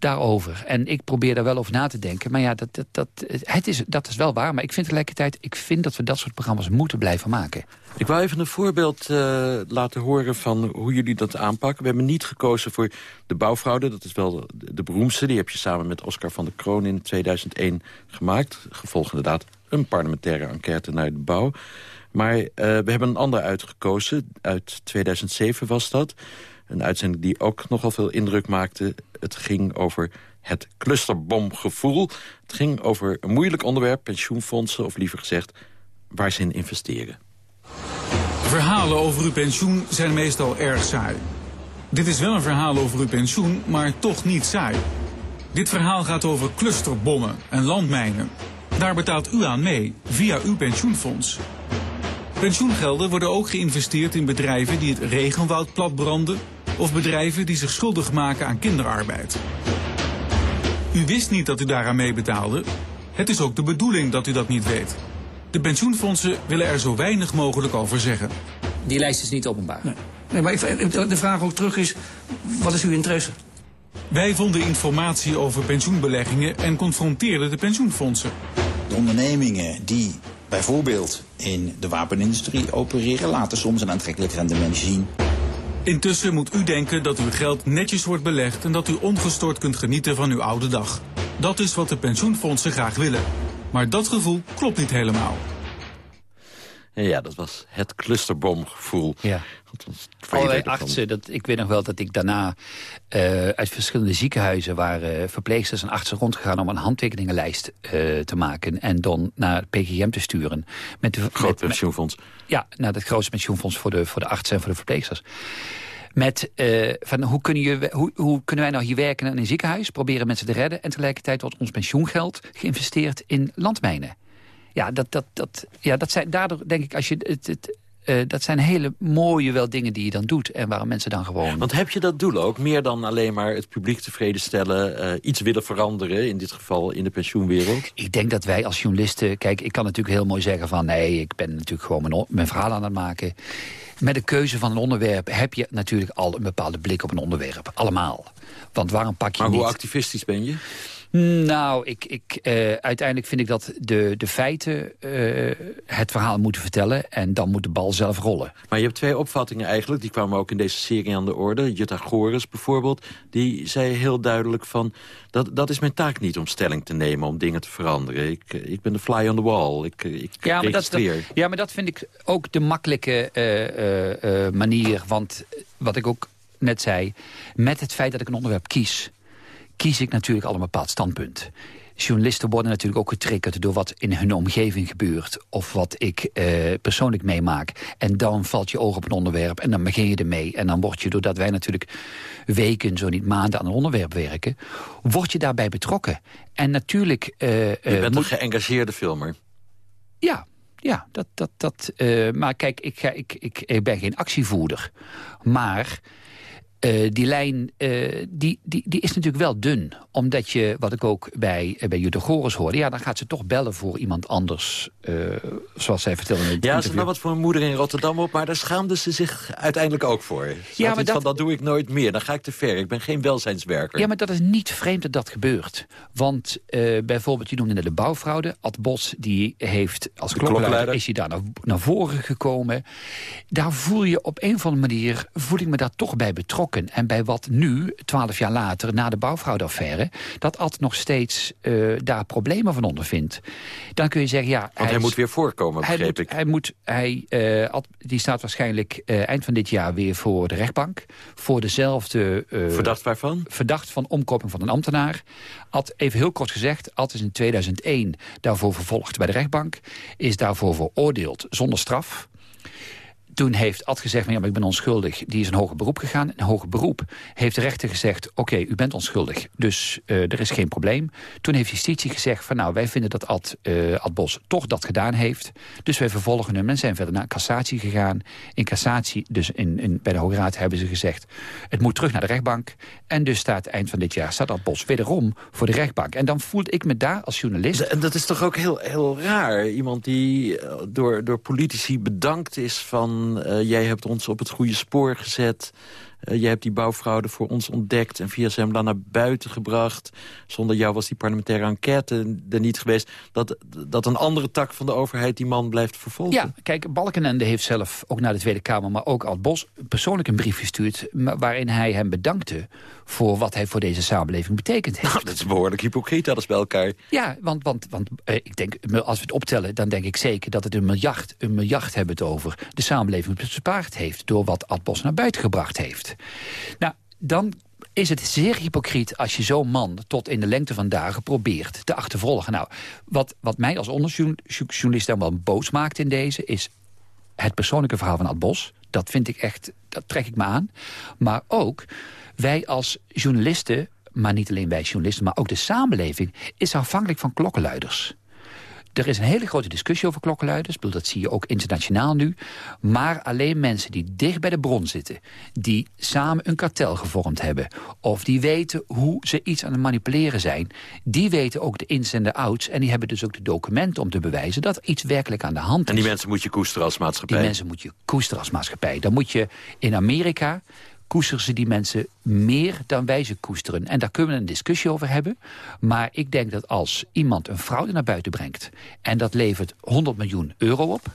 daarover. En ik probeer daar wel over na te denken. Maar ja, dat, dat, dat, het is, dat is wel waar. Maar ik vind tegelijkertijd ik vind dat we dat soort programma's moeten blijven maken. Ik wou even een voorbeeld uh, laten horen van hoe jullie dat aanpakken. We hebben niet gekozen voor de bouwfraude. Dat is wel de, de beroemdste. Die heb je samen met Oscar van der Kroon in 2001 gemaakt. Gevolg inderdaad een parlementaire enquête naar de bouw. Maar uh, we hebben een ander uitgekozen. Uit 2007 was dat. Een uitzending die ook nogal veel indruk maakte. Het ging over het clusterbomgevoel. Het ging over een moeilijk onderwerp, pensioenfondsen... of liever gezegd, waar ze in investeren. Verhalen over uw pensioen zijn meestal erg saai. Dit is wel een verhaal over uw pensioen, maar toch niet saai. Dit verhaal gaat over clusterbommen en landmijnen. Daar betaalt u aan mee, via uw pensioenfonds. Pensioengelden worden ook geïnvesteerd in bedrijven die het regenwoud platbranden of bedrijven die zich schuldig maken aan kinderarbeid. U wist niet dat u daaraan meebetaalde. Het is ook de bedoeling dat u dat niet weet. De pensioenfondsen willen er zo weinig mogelijk over zeggen. Die lijst is niet openbaar. Nee, nee maar de vraag ook terug is, wat is uw interesse? Wij vonden informatie over pensioenbeleggingen en confronteerden de pensioenfondsen. De ondernemingen die bijvoorbeeld in de wapenindustrie opereren... laten soms een aantrekkelijk rendement zien. Intussen moet u denken dat uw geld netjes wordt belegd en dat u ongestoord kunt genieten van uw oude dag. Dat is wat de pensioenfondsen graag willen. Maar dat gevoel klopt niet helemaal. Ja, dat was het clusterbomgevoel. Ja. Allerlei artsen, dat, ik weet nog wel dat ik daarna uh, uit verschillende ziekenhuizen... waar uh, verpleegsters en artsen rondgegaan om een handtekeningenlijst uh, te maken... en dan naar het PGM te sturen. Met de, Groot pensioenfonds. ja, naar het grootste pensioenfonds voor de, voor de artsen en voor de verpleegsters. Met uh, van hoe, kunnen je, hoe, hoe, kunnen wij nou hier werken in een ziekenhuis... proberen mensen te redden... en tegelijkertijd wordt ons pensioengeld geïnvesteerd in landmijnen. Ja, dat, dat, dat, ja, dat zijn daardoor denk ik, als je het, het uh, dat zijn hele mooie wel dingen die je dan doet. En waarom mensen dan gewoon... Want heb je dat doel ook? Meer dan alleen maar het publiek tevreden stellen... Uh, iets willen veranderen, in dit geval in de pensioenwereld? Ik denk dat wij als journalisten... Kijk, ik kan natuurlijk heel mooi zeggen van... nee, ik ben natuurlijk gewoon mijn, mijn verhaal aan het maken. Met de keuze van een onderwerp heb je natuurlijk al een bepaalde blik op een onderwerp. Allemaal. Want waarom pak je maar niet... hoe activistisch ben je? Nou, ik, ik, uh, uiteindelijk vind ik dat de, de feiten uh, het verhaal moeten vertellen... en dan moet de bal zelf rollen. Maar je hebt twee opvattingen eigenlijk. Die kwamen ook in deze serie aan de orde. Jutta Gores bijvoorbeeld, die zei heel duidelijk van... Dat, dat is mijn taak niet om stelling te nemen, om dingen te veranderen. Ik, ik ben de fly on the wall. Ik, ik ja, maar dat, ja, maar dat vind ik ook de makkelijke uh, manier. Want wat ik ook net zei, met het feit dat ik een onderwerp kies kies ik natuurlijk al een bepaald standpunt. Journalisten worden natuurlijk ook getriggerd door wat in hun omgeving gebeurt. Of wat ik eh, persoonlijk meemaak. En dan valt je oog op een onderwerp en dan begin je ermee. En dan word je, doordat wij natuurlijk weken, zo niet maanden aan een onderwerp werken... word je daarbij betrokken. En natuurlijk... Uh, je bent een geëngageerde filmer. Ja, ja, dat, dat, dat, uh, maar kijk, ik, ga, ik, ik, ik ben geen actievoerder. Maar uh, die lijn uh, die, die, die is natuurlijk wel dun. Omdat je, wat ik ook bij, uh, bij Jutta Goris hoorde... ja, dan gaat ze toch bellen voor iemand anders. zoals zij vertelde in het Ja, ze nam wat voor een moeder in Rotterdam op... maar daar schaamde ze zich uiteindelijk ook voor. Ze ja, maar dat... Van, dat doe ik nooit meer, dan ga ik te ver. Ik ben geen welzijnswerker. Ja, maar dat is niet vreemd dat dat gebeurt. Want bijvoorbeeld, je noemde net de bouwfraude. Ad Bos, die heeft als klokkenluider... is hij daar naar, naar voren gekomen. Daar voel je op een of andere manier... voel ik me daar toch bij betrokken en bij wat nu, twaalf jaar later, na de bouwfraudeaffaire... dat Ad nog steeds uh, daar problemen van ondervindt. Dan kun je zeggen, ja... Want hij, hij moet weer voorkomen, begreep hij moet, ik. Hij moet, hij, uh, Ad, die staat waarschijnlijk uh, eind van dit jaar weer voor de rechtbank. Voor dezelfde... verdacht waarvan? Verdacht van omkoping van een ambtenaar. Ad, even heel kort gezegd, Ad is in 2001 daarvoor vervolgd bij de rechtbank. Is daarvoor veroordeeld zonder straf toen heeft Ad gezegd, ja, maar ik ben onschuldig. Die is een hoger beroep gegaan. Een hoger beroep heeft de rechter gezegd... oké, u bent onschuldig, dus uh, er is geen probleem. Toen heeft justitie gezegd van nou, wij vinden dat Ad, uh, Ad Bos toch dat gedaan heeft. Dus wij vervolgen hem en zijn verder naar cassatie gegaan. In cassatie, dus in, in, bij de Hoge Raad hebben ze gezegd... het moet terug naar de rechtbank. En dus staat eind van dit jaar staat Ad Bos wederom voor de rechtbank. En dan voelde ik me daar als journalist... En dat is toch ook heel, heel raar? Iemand die eh, door, door politici bedankt is van uh, jij hebt ons op het goede spoor gezet. Uh, jij hebt die bouwfraude voor ons ontdekt en via Zembla naar buiten gebracht. Zonder jou was die parlementaire enquête er niet geweest. Dat, dat een andere tak van de overheid die man blijft vervolgen. Ja, kijk, Balkenende heeft zelf ook naar de Tweede Kamer... maar ook Ad Bos persoonlijk een brief gestuurd... waarin hij hem bedankte voor wat hij voor deze samenleving betekend heeft. Nou, dat is behoorlijk hypocriet, alles bij elkaar. Ja, want, want, want uh, ik denk, als we het optellen... dan denk ik zeker dat het een miljard, een miljard hebben het over... de samenleving bespaard heeft door wat Ad Bos naar buiten gebracht heeft. Nou, dan is het zeer hypocriet als je zo'n man tot in de lengte van dagen probeert te achtervolgen. Nou, wat, wat mij als onderzoeksjournalist dan wel boos maakt in deze... is het persoonlijke verhaal van Ad Bos. Dat vind ik echt, dat trek ik me aan. Maar ook wij als journalisten, maar niet alleen wij journalisten... maar ook de samenleving, is afhankelijk van klokkenluiders. Er is een hele grote discussie over klokkenluiders. Ik bedoel, dat zie je ook internationaal nu. Maar alleen mensen die dicht bij de bron zitten... die samen een kartel gevormd hebben... of die weten hoe ze iets aan het manipuleren zijn... die weten ook de ins en de outs... en die hebben dus ook de documenten om te bewijzen... dat er iets werkelijk aan de hand is. En die mensen moet je koesteren als maatschappij? Die mensen moet je koesteren als maatschappij. Dan moet je in Amerika koesteren ze die mensen meer dan wij ze koesteren. En daar kunnen we een discussie over hebben. Maar ik denk dat als iemand een fraude naar buiten brengt... en dat levert 100 miljoen euro op...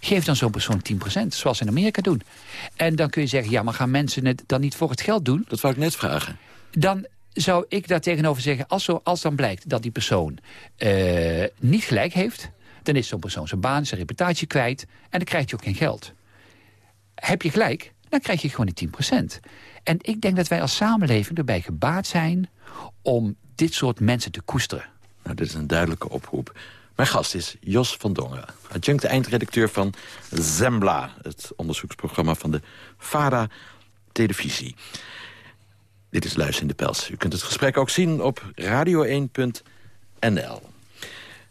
geef dan zo'n persoon 10%, zoals ze in Amerika doen. En dan kun je zeggen, ja, maar gaan mensen het dan niet voor het geld doen? Dat wou ik net vragen. Dan zou ik daar tegenover zeggen, als, zo, als dan blijkt dat die persoon uh, niet gelijk heeft... dan is zo'n persoon zijn baan, zijn reputatie kwijt... en dan krijgt hij ook geen geld. Heb je gelijk, dan krijg je gewoon die 10%. En ik denk dat wij als samenleving erbij gebaat zijn... om dit soort mensen te koesteren. Nou, dit is een duidelijke oproep. Mijn gast is Jos van Dongen, adjunct eindredacteur van Zembla... het onderzoeksprogramma van de VARA. televisie. Dit is Luis in de Pels. U kunt het gesprek ook zien op radio1.nl.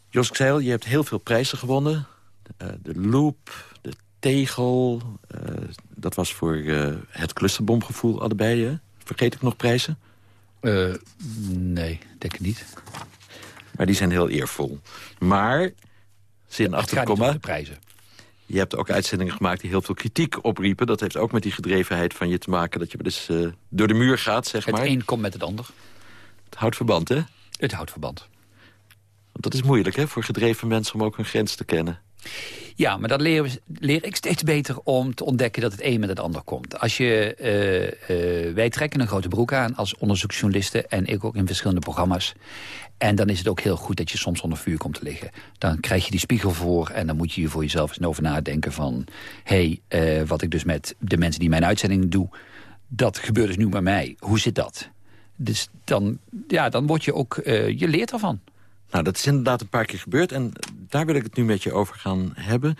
Jos Xeil, je hebt heel veel prijzen gewonnen. Uh, de Loop, Tegel. Uh, dat was voor uh, het clusterbomgevoel allebei. Hè? Vergeet ik nog prijzen? nee, denk ik niet. Maar die zijn heel eervol. Maar, zin ja, achter komma... prijzen. Je hebt ook uitzendingen gemaakt die heel veel kritiek opriepen. Dat heeft ook met die gedrevenheid van je te maken... dat je dus door de muur gaat, zeg het maar. Het een komt met het ander. Het houdt verband, hè? Het houdt verband. Want dat is moeilijk, hè, voor gedreven mensen om ook hun grens te kennen. Ja, maar dat leer, leer, ik steeds beter om te ontdekken dat het een met het ander komt. Als je, uh, uh, wij trekken een grote broek aan als onderzoeksjournalisten... en ik ook in verschillende programma's. En dan is het ook heel goed dat je soms onder vuur komt te liggen. Dan krijg je die spiegel voor en dan moet je voor jezelf eens over nadenken van... hé, hey, uh, wat ik dus met de mensen die mijn uitzending doe... dat gebeurt dus nu bij mij. Hoe zit dat? Dus dan, ja, dan word je ook, je leert ervan. Nou, dat is inderdaad een paar keer gebeurd en daar wil ik het nu met je over gaan hebben.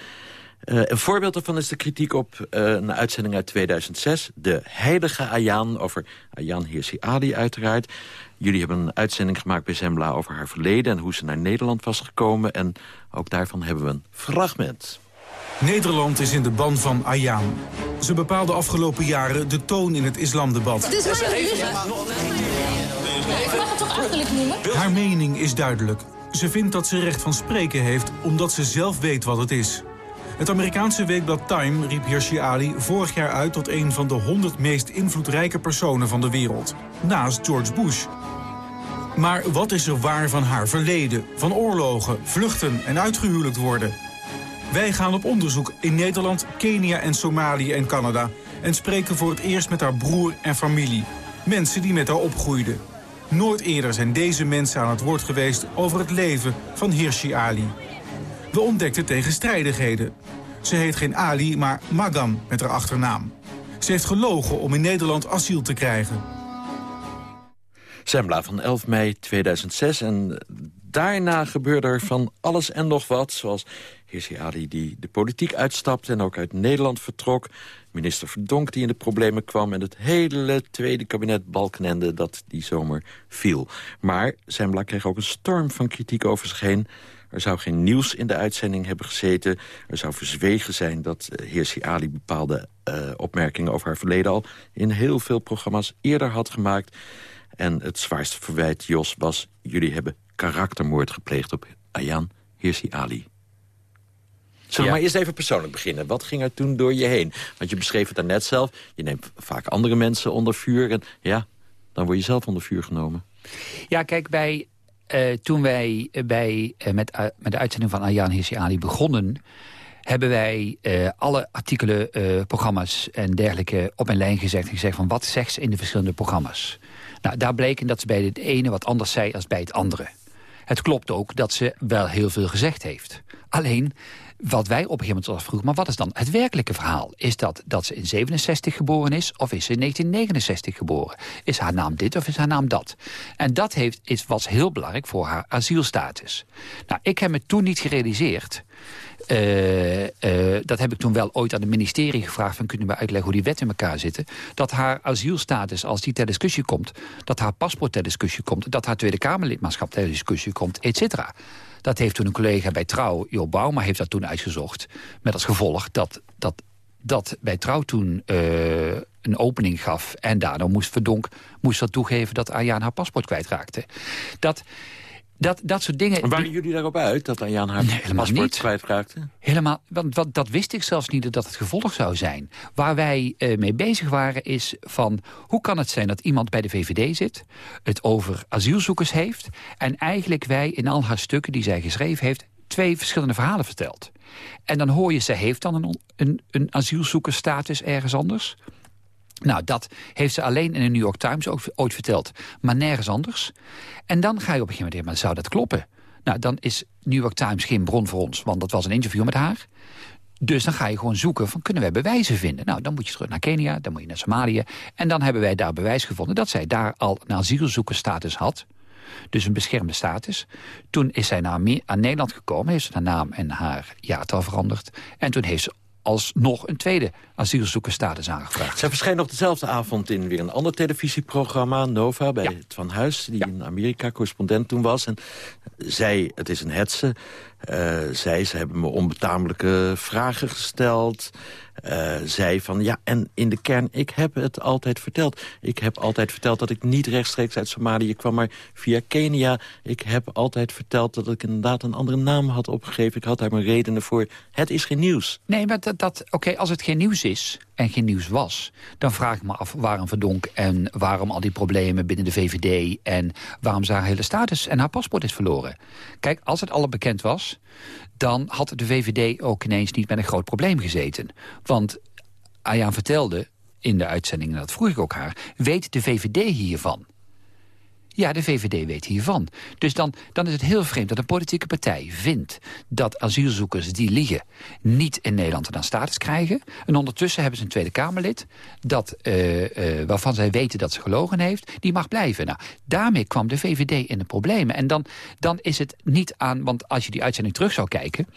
Uh, een voorbeeld daarvan is de kritiek op uh, een uitzending uit 2006. De heilige Ayaan, over Ayaan Hirsi Ali uiteraard. Jullie hebben een uitzending gemaakt bij Zembla over haar verleden... en hoe ze naar Nederland was gekomen. En ook daarvan hebben we een fragment. Nederland is in de ban van Ayaan. Ze bepaalde afgelopen jaren de toon in het islamdebat. Het is Haar mening is duidelijk. Ze vindt dat ze recht van spreken heeft omdat ze zelf weet wat het is. Het Amerikaanse weekblad Time riep Hirsi Ali vorig jaar uit tot een van de 100 meest invloedrijke personen van de wereld. Naast George Bush. Maar wat is er waar van haar verleden, van oorlogen, vluchten en uitgehuwelijkt worden? Wij gaan op onderzoek in Nederland, Kenia en Somalië en Canada... en spreken voor het eerst met haar broer en familie. Mensen die met haar opgroeiden. Nooit eerder zijn deze mensen aan het woord geweest over het leven van Hirsi Ali. We ontdekten tegenstrijdigheden. Ze heet geen Ali, maar Magan met haar achternaam. Ze heeft gelogen om in Nederland asiel te krijgen. Zembla van 11 mei 2006 en daarna gebeurde er van alles en nog wat. Zoals Hirsi Ali die de politiek uitstapte en ook uit Nederland vertrok. Minister Verdonk die in de problemen kwam... en het hele tweede kabinet Balkenende dat die zomer viel. Maar Zembla kreeg ook een storm van kritiek over zich heen. Er zou geen nieuws in de uitzending hebben gezeten. Er zou verzwegen zijn dat uh, Hirsi Ali bepaalde uh, opmerkingen over haar verleden... al in heel veel programma's eerder had gemaakt. En het zwaarste verwijt, Jos, was... jullie hebben karaktermoord gepleegd op Ayaan Hirsi Ali. Zullen we ja. maar eerst even persoonlijk beginnen. Wat ging er toen door je heen? Want je beschreef het daarnet zelf. Je neemt vaak andere mensen onder vuur. En ja, dan word je zelf onder vuur genomen. Ja, kijk, bij, uh, toen wij bij, uh, met, uh, met de uitzending van Ayaan Hirsi Ali begonnen... hebben wij alle artikelen, programma's en dergelijke op een lijn gezegd... en gezegd van wat zegt ze in de verschillende programma's. Nou, daar bleken dat ze bij het ene wat anders zei als bij het andere. Het klopt ook dat ze wel heel veel gezegd heeft. Alleen, wat wij op een gegeven moment afvroegen... maar wat is dan het werkelijke verhaal? Is dat dat ze in 67 geboren is of is ze in 1969 geboren? Is haar naam dit of is haar naam dat? En dat heeft, is, was heel belangrijk voor haar asielstatus. Nou, ik heb me toen niet gerealiseerd... Uh, uh, dat heb ik toen wel ooit aan het ministerie gevraagd... van kunnen we uitleggen hoe die wetten in elkaar zitten... dat haar asielstatus, als die ter discussie komt... dat haar paspoort ter discussie komt... dat haar Tweede Kamerlidmaatschap ter discussie komt, et cetera. Dat heeft toen een collega bij Trouw, Jo Bauma, heeft dat toen uitgezocht. Met als gevolg dat, dat, dat bij Trouw toen uh, een opening gaf... en daardoor moest Verdonk moest dat toegeven dat Ayaan haar paspoort kwijtraakte. Dat... Dat, dat soort dingen... En waren jullie daarop uit dat Ayaan haar nee, paspoort niet. kwijtraakte? Helemaal, want, want dat wist ik zelfs niet dat het gevolg zou zijn. Waar wij uh, mee bezig waren is van... hoe kan het zijn dat iemand bij de VVD zit... het over asielzoekers heeft... en eigenlijk wij in al haar stukken die zij geschreven heeft... twee verschillende verhalen vertelt. En dan hoor je, ze heeft dan een, een, een asielzoekersstatus ergens anders... Nou, dat heeft ze alleen in de New York Times ooit verteld. Maar nergens anders. En dan ga je op een gegeven moment maar zou dat kloppen? Nou, dan is New York Times geen bron voor ons. Want dat was een interview met haar. Dus dan ga je gewoon zoeken van kunnen wij bewijzen vinden. Nou, dan moet je terug naar Kenia, dan moet je naar Somalië. En dan hebben wij daar bewijs gevonden dat zij daar al een asielzoekersstatus had. Dus een beschermde status. Toen is zij naar, Nederland gekomen, heeft haar naam en haar jaartal veranderd. En toen heeft ze alsnog een tweede asielzoekersstatus aangevraagd. Zij verscheen nog dezelfde avond in weer een ander televisieprogramma, Nova, bij Van Huis, die in Amerika correspondent toen was. En zij, het is een hetze, uh, zij, ze hebben me onbetamelijke vragen gesteld. Uh, zei van, ja, en in de kern, ik heb het altijd verteld. Ik heb altijd verteld dat ik niet rechtstreeks uit Somalië kwam, maar via Kenia. Ik heb altijd verteld dat ik inderdaad een andere naam had opgegeven. Ik had daar mijn redenen voor. Het is geen nieuws. Nee, maar dat, dat oké, als het geen nieuws is en geen nieuws was... dan vraag ik me af waarom Verdonk en waarom al die problemen binnen de VVD... en waarom ze haar hele status en haar paspoort is verloren. Kijk, als het al bekend was dan had de VVD ook ineens niet met een groot probleem gezeten. Want Ayaan vertelde in de uitzending, en dat vroeg ik ook haar... weet de VVD hiervan? Ja, de VVD weet hiervan. Dus dan, dan is het heel vreemd dat een politieke partij vindt... dat asielzoekers die liegen niet in Nederland een status krijgen. En ondertussen hebben ze een Tweede Kamerlid... Dat, uh, uh, waarvan zij weten dat ze gelogen heeft, die mag blijven. Nou, daarmee kwam de VVD in de problemen. En dan, dan is het niet aan... want als je die uitzending terug zou kijken...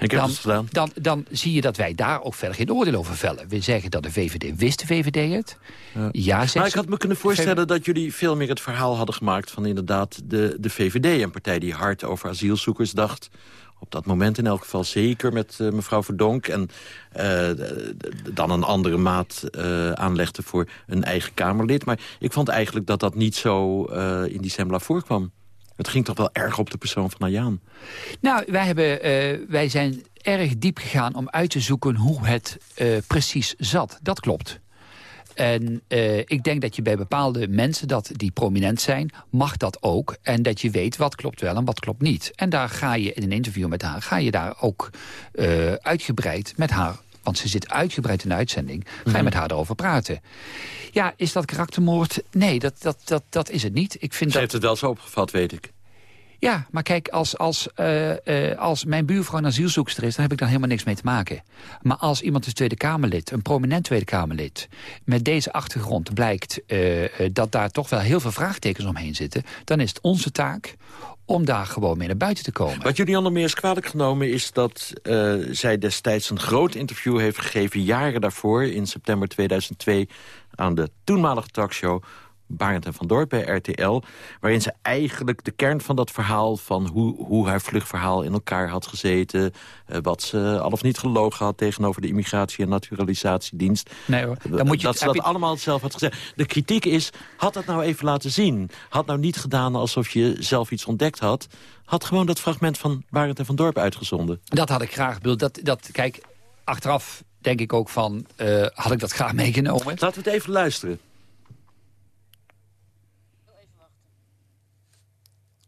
Ik heb dan, het gedaan. Dan, dan zie je dat wij daar ook verder geen oordeel over vellen. We zeggen dat de VVD, wist de VVD het? Ja, ja Maar ik had me kunnen voorstellen dat jullie veel meer het verhaal hadden gemaakt... van inderdaad de, de VVD, een partij die hard over asielzoekers dacht op dat moment in elk geval zeker met uh, mevrouw Verdonk... en uh, dan een andere maat uh, aanlegde voor een eigen Kamerlid. Maar ik vond eigenlijk dat dat niet zo in die Sembla voorkwam. Het ging toch wel erg op de persoon van Ayaan? Nou, wij, hebben, uh, wij zijn erg diep gegaan om uit te zoeken hoe het uh, precies zat. Dat klopt. En uh, ik denk dat je bij bepaalde mensen dat die prominent zijn, mag dat ook. En dat je weet wat klopt wel en wat klopt niet. En daar ga je in een interview met haar, ga je daar ook uitgebreid met haar want ze zit uitgebreid in de uitzending, ga je mm met haar erover praten. Ja, is dat karaktermoord? Nee, dat, dat, dat, dat is het niet. Ik vind Ze dat... heeft het wel zo opgevat, weet ik. Ja, maar kijk, als, als, uh, uh, als mijn buurvrouw een asielzoekster is... dan heb ik daar helemaal niks mee te maken. Maar als iemand is Tweede Kamerlid, een prominent Tweede Kamerlid... met deze achtergrond blijkt uh, dat daar toch wel heel veel vraagtekens omheen zitten... dan is het onze taak om daar gewoon mee naar buiten te komen. Wat jullie onder meer is kwalijk genomen is dat uh, zij destijds een groot interview heeft gegeven... jaren daarvoor, in september 2002, aan de toenmalige talkshow... Barend en van Dorp bij RTL... waarin ze eigenlijk de kern van dat verhaal... van hoe, hoe haar vluchtverhaal in elkaar had gezeten... Uh, wat ze al of niet gelogen had tegenover de Immigratie- en Naturalisatiedienst... Nee hoor, dan moet je dat ze dat je... allemaal zelf had gezegd. De kritiek is, had dat nou even laten zien. Had nou niet gedaan alsof je zelf iets ontdekt had. Had gewoon dat fragment van Barend en van Dorp uitgezonden. Dat had ik graag. Dat, dat, kijk, achteraf denk ik ook van... Uh, had ik dat graag meegenomen. Laten we het even luisteren.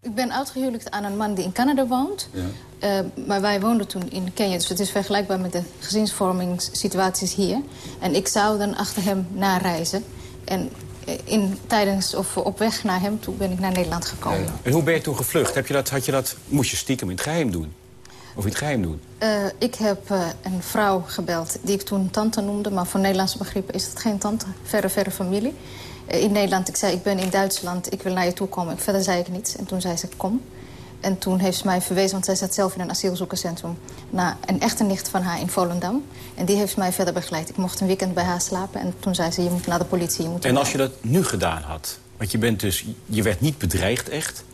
Ik ben uitgehuwelijkd aan een man die in Canada woont. Ja. Uh, maar wij woonden toen in Kenia. Dus het is vergelijkbaar met de gezinsvormingssituaties hier. En ik zou dan achter hem nareizen. En in, tijdens of op weg naar hem toe ben ik naar Nederland gekomen. Ja. En hoe ben je toen gevlucht? Heb je dat, had je dat, moest je stiekem in het geheim doen? Of in het geheim doen? Uh, ik heb uh, een vrouw gebeld die ik toen tante noemde. Maar voor Nederlandse begrippen is dat geen tante. Verre, verre familie in Nederland. Ik zei, ik ben in Duitsland, ik wil naar je toe komen. Verder zei ik niets. En toen zei ze, kom. En toen heeft ze mij verwezen, want zij zat zelf in een asielzoekerscentrum... naar een echte nicht van haar in Volendam. En die heeft mij verder begeleid. Ik mocht een weekend bij haar slapen. En toen zei ze, je moet naar de politie. Je moet en als je dat nu gedaan had, want je, bent dus, je werd niet bedreigd echt...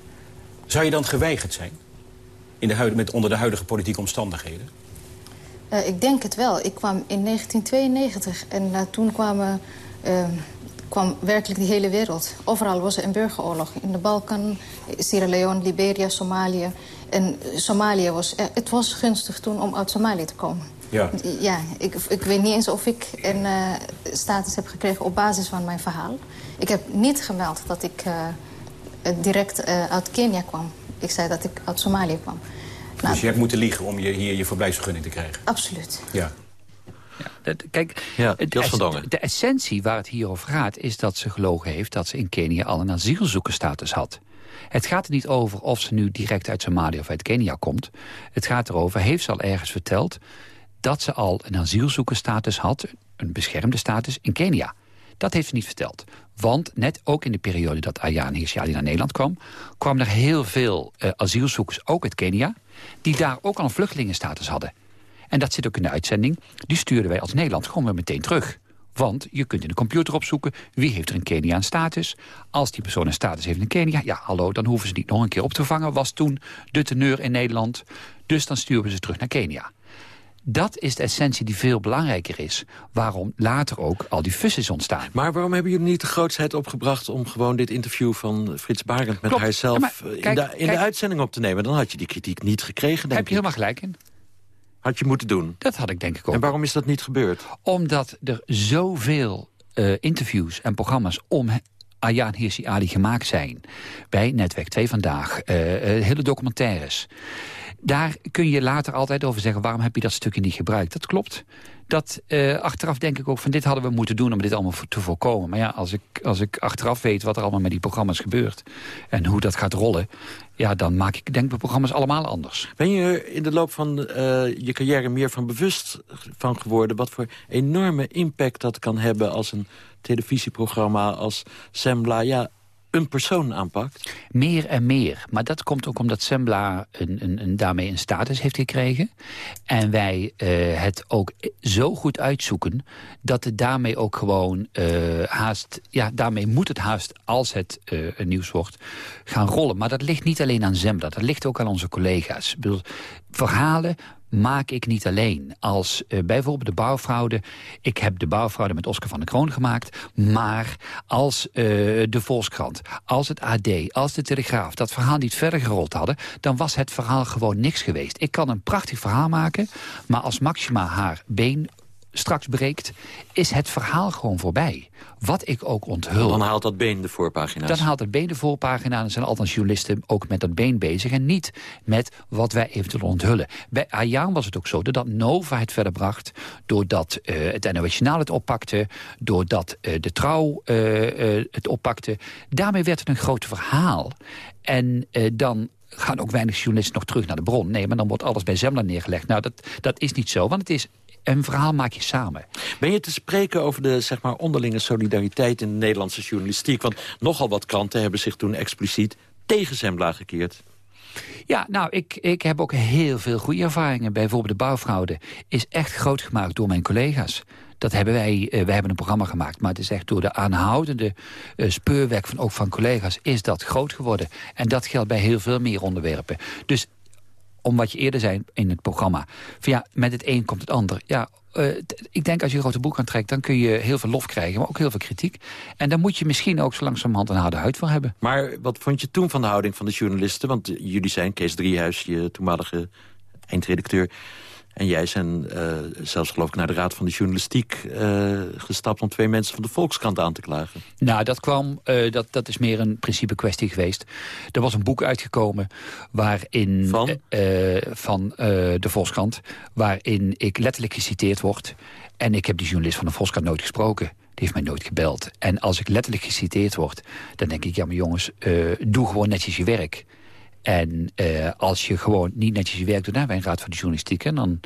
zou je dan geweigerd zijn? In de huid, met, onder de huidige politieke omstandigheden? Uh, ik denk het wel. Ik kwam in 1992 en uh, toen kwamen... Uh, kwam werkelijk de hele wereld. Overal was er een burgeroorlog. In de Balkan, Sierra Leone, Liberia, Somalië. En Somalië was... Het was gunstig toen om uit Somalië te komen. Ja. Ja, ik, ik weet niet eens of ik een uh, status heb gekregen op basis van mijn verhaal. Ik heb niet gemeld dat ik uh, direct uh, uit Kenia kwam. Ik zei dat ik uit Somalië kwam. Nou, dus je hebt moeten liegen om je, hier je verblijfsvergunning te krijgen? Absoluut. Ja. Ja, dat, kijk, ja, de, de, essentie waar het hier over gaat... is dat ze gelogen heeft dat ze in Kenia al een asielzoekersstatus had. Het gaat er niet over of ze nu direct uit Somalië of uit Kenia komt. Het gaat erover, heeft ze al ergens verteld... dat ze al een asielzoekersstatus had, een beschermde status, in Kenia. Dat heeft ze niet verteld. Want net ook in de periode dat Ayaan Hirsi naar Nederland kwam... kwamen er heel veel uh, asielzoekers, ook uit Kenia... die daar ook al een vluchtelingenstatus hadden. En dat zit ook in de uitzending. Die stuurden wij als Nederland gewoon weer meteen terug. Want je kunt in de computer opzoeken wie heeft er een Keniaan status. Als die persoon een status heeft in Kenia, ja hallo, dan hoeven ze niet nog een keer op te vangen. Was toen de teneur in Nederland. Dus dan sturen we ze terug naar Kenia. Dat is de essentie die veel belangrijker is. Waarom later ook al die fuss is ontstaan. Maar waarom hebben jullie niet de grootheid opgebracht... om gewoon dit interview van Frits Barend met haarzelf ja, in, de, in de uitzending op te nemen? Dan had je die kritiek niet gekregen, denk Heb je helemaal gelijk in. Had je moeten doen? Dat had ik denk ik ook. En waarom is dat niet gebeurd? Omdat er zoveel uh, interviews en programma's om Ayaan Hirsi Ali gemaakt zijn. Bij Netwerk 2 Vandaag. Uh, hele documentaires. Daar kun je later altijd over zeggen... waarom heb je dat stukje niet gebruikt? Dat klopt. Dat uh, achteraf denk ik ook van dit hadden we moeten doen... om dit allemaal te voorkomen. Maar ja, als ik, als ik achteraf weet wat er allemaal met die programma's gebeurt... en hoe dat gaat rollen... ja, dan maak ik denk de programma's allemaal anders. Ben je in de loop van uh, je carrière meer van bewust van geworden... wat voor enorme impact dat kan hebben als een televisieprogramma als Sembla... ja, een persoon aanpakt? Meer en meer. Maar dat komt ook omdat Sembla een, een, een daarmee een status heeft gekregen. En wij uh, het ook zo goed uitzoeken... dat het daarmee ook gewoon uh, haast... Ja, daarmee moet het haast, als het een nieuws wordt, gaan rollen. Maar dat ligt niet alleen aan Sembla. Dat ligt ook aan onze collega's. Ik verhalen maak ik niet alleen. Als uh, bijvoorbeeld de bouwfraude. Ik heb de bouwfraude met Oscar van der Kroon gemaakt. Maar als uh, de Volkskrant, als het AD, als de Telegraaf... dat verhaal niet verder gerold hadden... dan was het verhaal gewoon niks geweest. Ik kan een prachtig verhaal maken... maar als Maxima haar been straks breekt, is het verhaal gewoon voorbij. Wat ik ook onthul. Dan haalt dat been de voorpagina's. Dan haalt het been de voorpagina. En zijn altijd journalisten ook met dat been bezig. En niet met wat wij eventueel onthullen. Bij Ayaan was het ook zo dat Nova het verder bracht. Doordat uh, het NOS het oppakte. Doordat uh, de Trouw uh, het oppakte. Daarmee werd het een groot verhaal. En dan gaan ook weinig journalisten nog terug naar de bron. Nee, maar dan wordt alles bij Zembla neergelegd. Nou, dat, dat is niet zo, want het is een verhaal maak je samen. Ben je te spreken over de zeg maar, onderlinge solidariteit in de Nederlandse journalistiek? Want nogal wat kranten hebben zich toen expliciet tegen Zembla gekeerd. Ja, nou, ik, ik heb ook heel veel goede ervaringen. Bijvoorbeeld de bouwfraude is echt groot gemaakt door mijn collega's. Dat hebben wij, uh, wij hebben een programma gemaakt. Maar het is echt door de aanhoudende uh, speurwerk van, ook van collega's... is dat groot geworden. En dat geldt bij heel veel meer onderwerpen. Dus om wat je eerder zei in het programma. Van ja, met het een komt het ander. Ja, uh, ik denk als je een grote boek aantrekt... dan kun je heel veel lof krijgen, maar ook heel veel kritiek. En daar moet je misschien ook zo langzamerhand een harde huid voor hebben. Maar wat vond je toen van de houding van de journalisten? Want jullie zijn, Kees Driehuis, je toenmalige eindredacteur... En jij zijn uh, zelfs geloof ik naar de Raad van de Journalistiek uh, gestapt... om twee mensen van de Volkskrant aan te klagen. Nou, dat kwam, uh, dat, dat is meer een principe kwestie geweest. Er was een boek uitgekomen waarin... Van? van de Volkskrant, waarin ik letterlijk geciteerd word. En ik heb die journalist van de Volkskrant nooit gesproken. Die heeft mij nooit gebeld. En als ik letterlijk geciteerd word, dan denk ik... ja, maar jongens, doe gewoon netjes je werk. En uh, als je gewoon niet netjes je werk doet... naar nou, een raad van de journalistiek... En dan,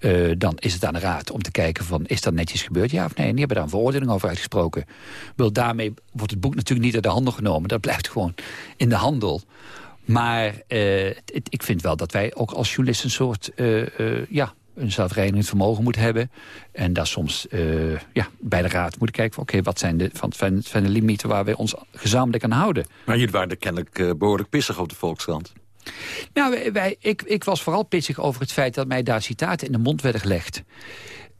uh, dan is het aan de raad om te kijken van... is dat netjes gebeurd, ja of nee? En die hebben daar een veroordeling over uitgesproken. Wel, daarmee wordt het boek natuurlijk niet uit de handel genomen. Dat blijft gewoon in de handel. Maar uh, ik vind wel dat wij ook als journalisten een soort... ja, een zelfrijdend vermogen moet hebben. En daar soms uh, ja, bij de raad moeten kijken... van oké, wat zijn de, van, van, van de limieten waar we ons gezamenlijk aan houden. Maar jullie waren kennelijk uh, behoorlijk pissig op de Volkskrant. Nou, wij, ik, ik was vooral pissig over het feit dat mij daar citaten in de mond werden gelegd.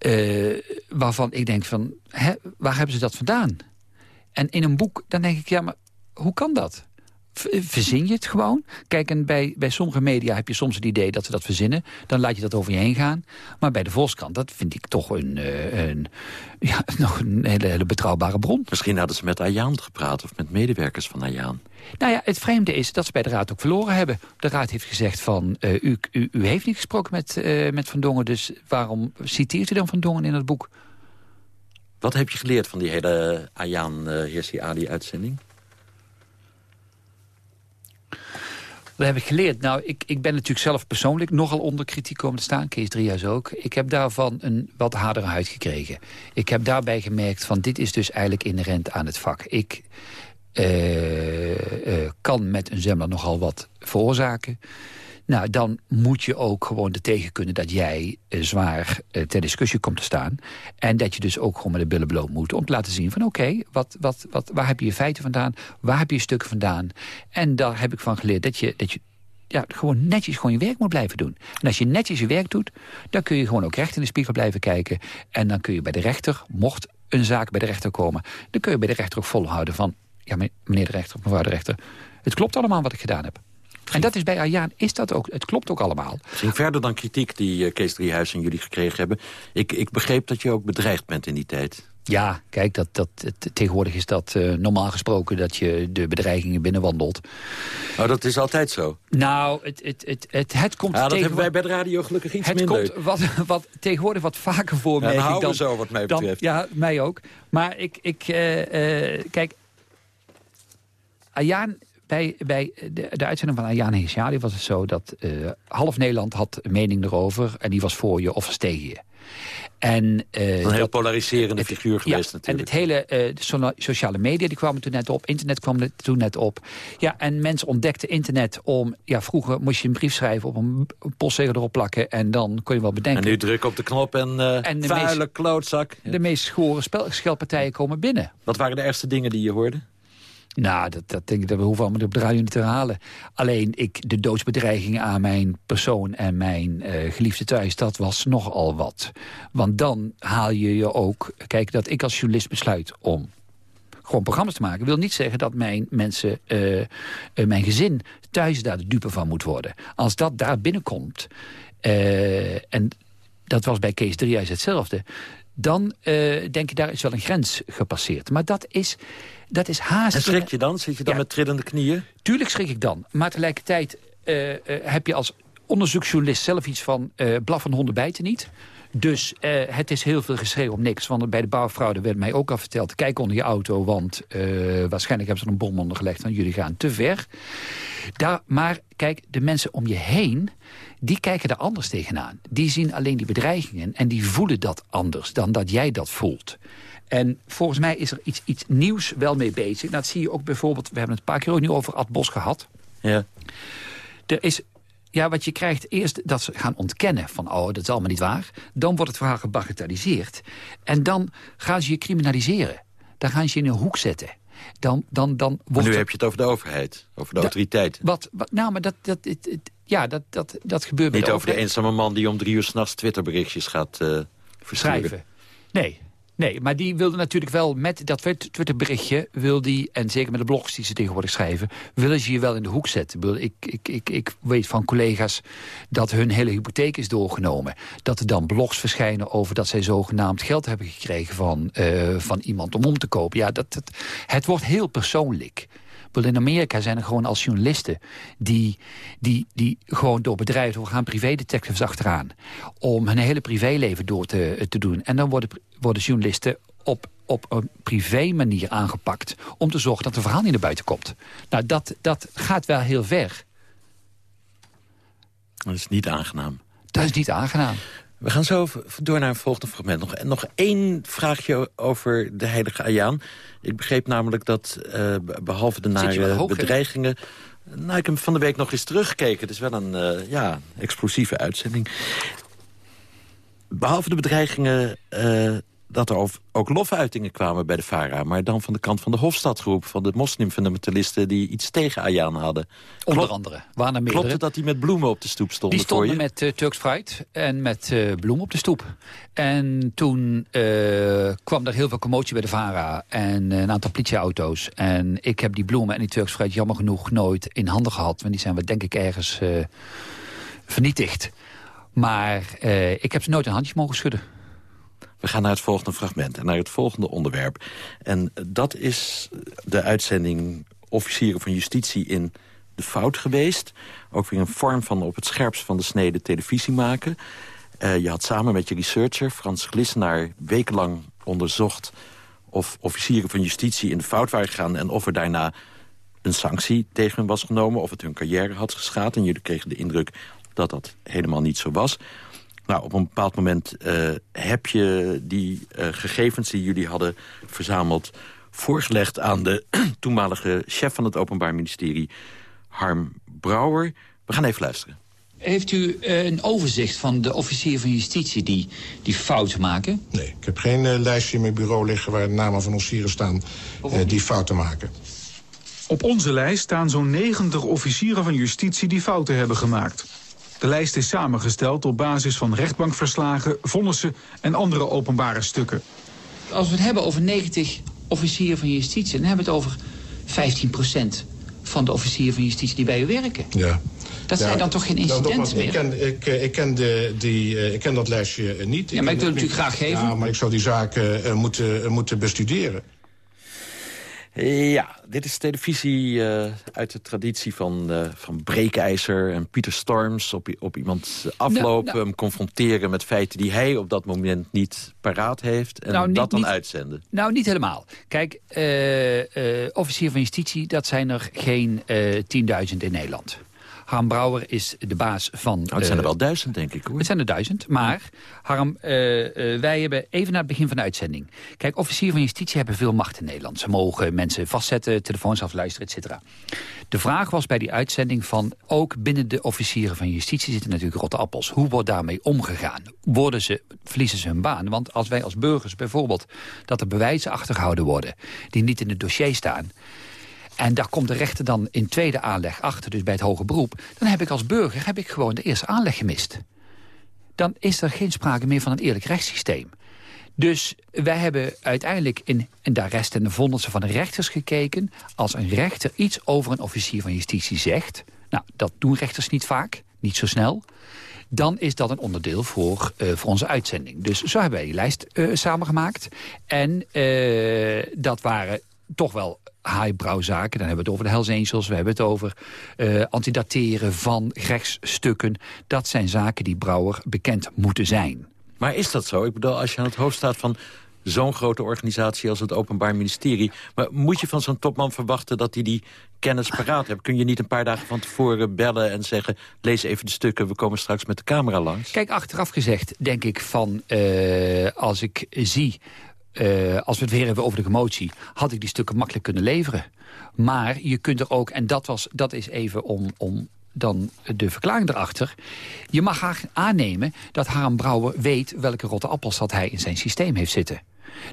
Uh, waarvan ik denk van, hè, waar hebben ze dat vandaan? En in een boek, dan denk ik, ja, maar hoe kan dat? Verzin je het gewoon. Kijk, en bij, bij sommige media heb je soms het idee dat ze dat verzinnen. Dan laat je dat over je heen gaan. Maar bij de Volkskrant, dat vind ik toch een, uh, een, ja, nog een hele, hele betrouwbare bron. Misschien hadden ze met Ayaan gepraat of met medewerkers van Ayaan. Nou ja, het vreemde is dat ze bij de Raad ook verloren hebben. De Raad heeft gezegd van, uh, u, u, u, heeft niet gesproken met, uh, met Van Dongen... dus waarom citeert u dan Van Dongen in het boek? Wat heb je geleerd van die hele Ayaan-Hirsi-Ali-uitzending? Wat heb ik geleerd? Nou, ik, ik ben natuurlijk zelf persoonlijk nogal onder kritiek komen te staan. Kees Driehuis ook. Ik heb daarvan een wat hardere huid gekregen. Ik heb daarbij gemerkt van dit is dus eigenlijk inherent aan het vak. Ik uh, uh, kan met een zemmel nogal wat veroorzaken. Nou, dan moet je ook gewoon er tegen kunnen dat jij eh, zwaar eh, ter discussie komt te staan. En dat je dus ook gewoon met de billen bloot moet. Om te laten zien van oké, wat, wat, wat, waar heb je je feiten vandaan? Waar heb je je stukken vandaan? En daar heb ik van geleerd dat je, dat je ja, gewoon netjes gewoon je werk moet blijven doen. En als je netjes je werk doet, dan kun je gewoon ook recht in de spiegel blijven kijken. En dan kun je bij de rechter, mocht een zaak bij de rechter komen... dan kun je bij de rechter ook volhouden van... ja, meneer de rechter of mevrouw de rechter... het klopt allemaal wat ik gedaan heb. En dat is bij Ayaan is dat ook. Het klopt ook allemaal. Ging verder dan kritiek die uh, Kees Driehuis en jullie gekregen hebben. Ik, ik begreep dat je ook bedreigd bent in die tijd. Ja, kijk, dat, dat, tegenwoordig is dat uh, normaal gesproken dat je de bedreigingen binnenwandelt. Oh, dat is altijd zo? Nou, het, het, het, het, het komt ja, dat hebben wij bij de radio gelukkig iets het minder. Het komt wat, wat, tegenwoordig wat vaker voor, ja, ik dan, zo, wat mij betreft. Dan, ja, mij ook. Maar ik, ik uh, uh, kijk, Ayaan bij, bij de, de uitzending van Ayaan Hishari was het zo dat uh, half Nederland had een mening erover... en die was voor je of tegen je. En, uh, een heel polariserende figuur geweest ja, natuurlijk. En het hele uh, so sociale media die kwamen toen net op. Internet kwam toen net op. Ja, en mensen ontdekten internet om... Ja, vroeger moest je een brief schrijven, op een postzegel erop plakken... en dan kon je wel bedenken. En nu druk op de knop en, uh, en de vuile meest, klootzak. De meest schoren scheldpartijen komen binnen. Wat waren de ergste dingen die je hoorde? Nou, dat, dat denk ik dat we hoeven allemaal op de radio te herhalen. Alleen ik, de doodsbedreigingen aan mijn persoon en mijn uh, geliefde thuis, dat was nogal wat. Want dan haal je je ook... Kijk, dat ik als journalist besluit om gewoon programma's te maken... wil niet zeggen dat mijn mensen, uh, uh, mijn gezin thuis daar de dupe van moet worden. Als dat daar binnenkomt... en dat was bij Kees Driehuis hetzelfde dan denk je, daar is wel een grens gepasseerd. Maar dat is, dat is haast... En schrik je dan? Zit je dan ja, met trillende knieën? Tuurlijk schrik ik dan. Maar tegelijkertijd uh, uh, heb je als onderzoeksjournalist zelf iets van... Blaf van honden bijten niet. Dus uh, het is heel veel geschreeuw om niks. Want bij de bouwfraude werd mij ook al verteld... kijk onder je auto, want uh, waarschijnlijk hebben ze er een bom onder gelegd... en jullie gaan te ver. Daar, maar kijk, de mensen om je heen... die kijken er anders tegenaan. Die zien alleen die bedreigingen en die voelen dat anders... dan dat jij dat voelt. En volgens mij is er iets, iets nieuws wel mee bezig. Nou, dat zie je ook bijvoorbeeld... we hebben het een paar keer ook nu over Ad Bos gehad. Ja. Er is ja, wat je krijgt eerst dat ze gaan ontkennen van... oh, dat is allemaal niet waar. Dan wordt het verhaal gebagatelliseerd. En dan gaan ze je criminaliseren. Dan gaan ze je in een hoek zetten. Dan, dan, dan wordt maar nu heb je het over de overheid, over de autoriteit. Wat, wat, nou, maar dat, dat, het, het, ja, dat, dat, dat gebeurt Niet de over de eenzame man die om drie uur s'nachts Twitterberichtjes gaat uh, schrijven. Nee, Nee, maar die wilde natuurlijk wel met dat Twitterberichtje... wil die, en zeker met de blogs die ze tegenwoordig schrijven... willen ze je wel in de hoek zetten. Ik, ik, ik, ik weet van collega's dat hun hele hypotheek is doorgenomen. Dat er dan blogs verschijnen over dat zij zogenaamd geld hebben gekregen... van, uh, van iemand om om te kopen. Ja, dat, dat, het wordt heel persoonlijk. In Amerika zijn er gewoon als journalisten... die, die, die gewoon door bedrijven gaan privédetectives achteraan... om hun hele privéleven door te, te doen. En dan worden, worden journalisten op, op een privé manier aangepakt... om te zorgen dat het verhaal niet naar buiten komt. Nou, dat, dat gaat wel heel ver. Dat is niet aangenaam. Dat is niet aangenaam. We gaan zo door naar een volgende fragment. Nog, nog één vraagje over de heilige Ayaan. Ik begreep namelijk dat, uh, behalve de nare bedreigingen... Nou, ik heb hem van de week nog eens teruggekeken. Het is wel een uh, ja, explosieve uitzending. Behalve de bedreigingen uh, dat er ook lofuitingen kwamen bij de VARA... maar dan van de kant van de Hofstadgroep... van de moslimfundamentalisten die iets tegen Ayaan hadden. Onder andere. Waren er Klopt het dat die met bloemen op de stoep stonden Die stonden met uh, Turks Fruit en met uh, bloemen op de stoep. En toen uh, kwam er heel veel commotie bij de VARA... en een aantal politieauto's. En ik heb die bloemen en die Turks Fruit jammer genoeg nooit in handen gehad. Want die zijn we denk ik ergens vernietigd. Maar ik heb ze nooit een handje mogen schudden. We gaan naar het volgende fragment en naar het volgende onderwerp. En dat is de uitzending Officieren van Justitie in de Fout geweest. Ook weer een vorm van op het scherpst van de snede televisie maken. Uh, je had samen met je researcher Frans Glissenaar wekenlang onderzocht... of officieren van justitie in de fout waren gegaan... en of er daarna een sanctie tegen hen was genomen... of het hun carrière had geschaad. En jullie kregen de indruk dat dat helemaal niet zo was... Nou, op een bepaald moment uh, heb je die uh, gegevens die jullie hadden verzameld... voorgelegd aan de toenmalige chef van het Openbaar Ministerie, Harm Brouwer. We gaan even luisteren. Heeft u uh, een overzicht van de officier van justitie die, die fouten maken? Nee, ik heb geen uh, lijstje in mijn bureau liggen... waar de namen van officieren staan uh, die fouten maken. Op onze lijst staan zo'n 90 officieren van justitie die fouten hebben gemaakt. De lijst is samengesteld op basis van rechtbankverslagen, vonnissen en andere openbare stukken. Als we het hebben over 90 officieren van justitie... dan hebben we het over 15% van de officieren van justitie die bij u werken. Ja. Dat ja, zijn dan toch geen incidenten nogmaals, meer? Ik ken, ik, ik, ken de, die, ik ken dat lijstje niet. Ja, maar ik wil het natuurlijk graag geven. Ja, maar ik zou die zaken uh, moeten, moeten bestuderen. Ja, dit is televisie uh, uit de traditie van, uh, van breekijzer en Pieter Storms. Op, op iemand aflopen, nou, nou. hem confronteren met feiten die hij op dat moment niet paraat heeft. En nou, niet, dat dan niet, uitzenden. Nou, niet helemaal. Kijk, uh, officier van justitie, dat zijn er geen 10.000 in Nederland. Harm Brouwer is de baas van... Nou, het zijn er wel duizend, denk ik, hoor. Het zijn er duizend, maar Harm, uh, uh, wij hebben even naar het begin van de uitzending... Kijk, officieren van justitie hebben veel macht in Nederland. Ze mogen mensen vastzetten, telefoons afluisteren, et cetera. De vraag was bij die uitzending van... ook binnen de officieren van justitie zitten natuurlijk rotte appels. Hoe wordt daarmee omgegaan? Worden ze, verliezen ze hun baan? Want als wij als burgers bijvoorbeeld... dat er bewijzen achtergehouden worden die niet in het dossier staan... En daar komt de rechter dan in tweede aanleg achter, dus bij het hoge beroep... dan heb ik als burger heb ik gewoon de eerste aanleg gemist. Dan is er geen sprake meer van een eerlijk rechtssysteem. Dus wij hebben uiteindelijk in, de arrest en de vonnissen van de rechters gekeken... als een rechter iets over een officier van justitie zegt... nou, dat doen rechters niet vaak, niet zo snel dan is dat een onderdeel voor, uh, voor onze uitzending. Dus zo hebben wij die lijst uh, samengemaakt. En uh, dat waren toch wel highbrow-zaken. Dan hebben we het over de Hells Angels, we hebben het over uh, antidateren van rechtsstukken. Dat zijn zaken die Brouwer bekend moeten zijn. Maar is dat zo? Ik bedoel, als je aan het hoofd staat van zo'n grote organisatie als het Openbaar Ministerie... maar moet je van zo'n topman verwachten dat hij die kennis paraat heeft? Kun je niet een paar dagen van tevoren bellen en zeggen... lees even de stukken, we komen straks met de camera langs? Kijk, achteraf gezegd denk ik van... Uh, als ik zie uh, als we het weer hebben over de gemotie... had ik die stukken makkelijk kunnen leveren. Maar je kunt er ook, en dat, was, dat is even om, om dan de verklaring erachter. Je mag graag aannemen dat Harm Brouwer weet... welke rotte appels hij in zijn systeem heeft zitten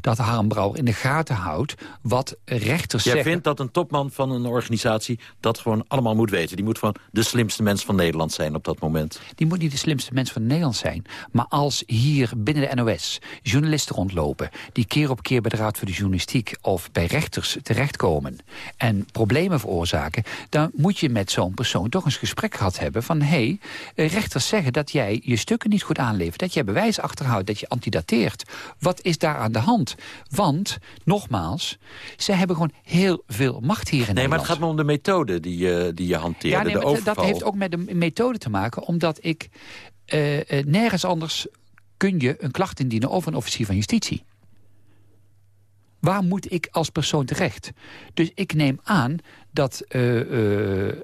dat Harm Brouwer in de gaten houdt wat rechters Jij zeggen. vindt dat een topman van een organisatie dat gewoon allemaal moet weten? Die moet gewoon de slimste mens van Nederland zijn op dat moment? Die moet niet de slimste mens van Nederland zijn. Maar als hier binnen de NOS journalisten rondlopen... die keer op keer bij de Raad voor de Journalistiek of bij rechters terechtkomen... en problemen veroorzaken... dan moet je met zo'n persoon toch eens gesprek gehad hebben van... hé, hey, rechters zeggen dat jij je stukken niet goed aanlevert... dat jij bewijs achterhoudt, dat je antidateert. Wat is daar aan de hand? Want, nogmaals, ze hebben gewoon heel veel macht hier in nee, Nederland. Nee, maar het gaat me om de methode die, uh, die je hanteert. Ja, nee, de maar dat heeft ook met de methode te maken, omdat ik uh, uh, nergens anders kun je een klacht indienen over een officier van justitie. Waar moet ik als persoon terecht? Dus ik neem aan dat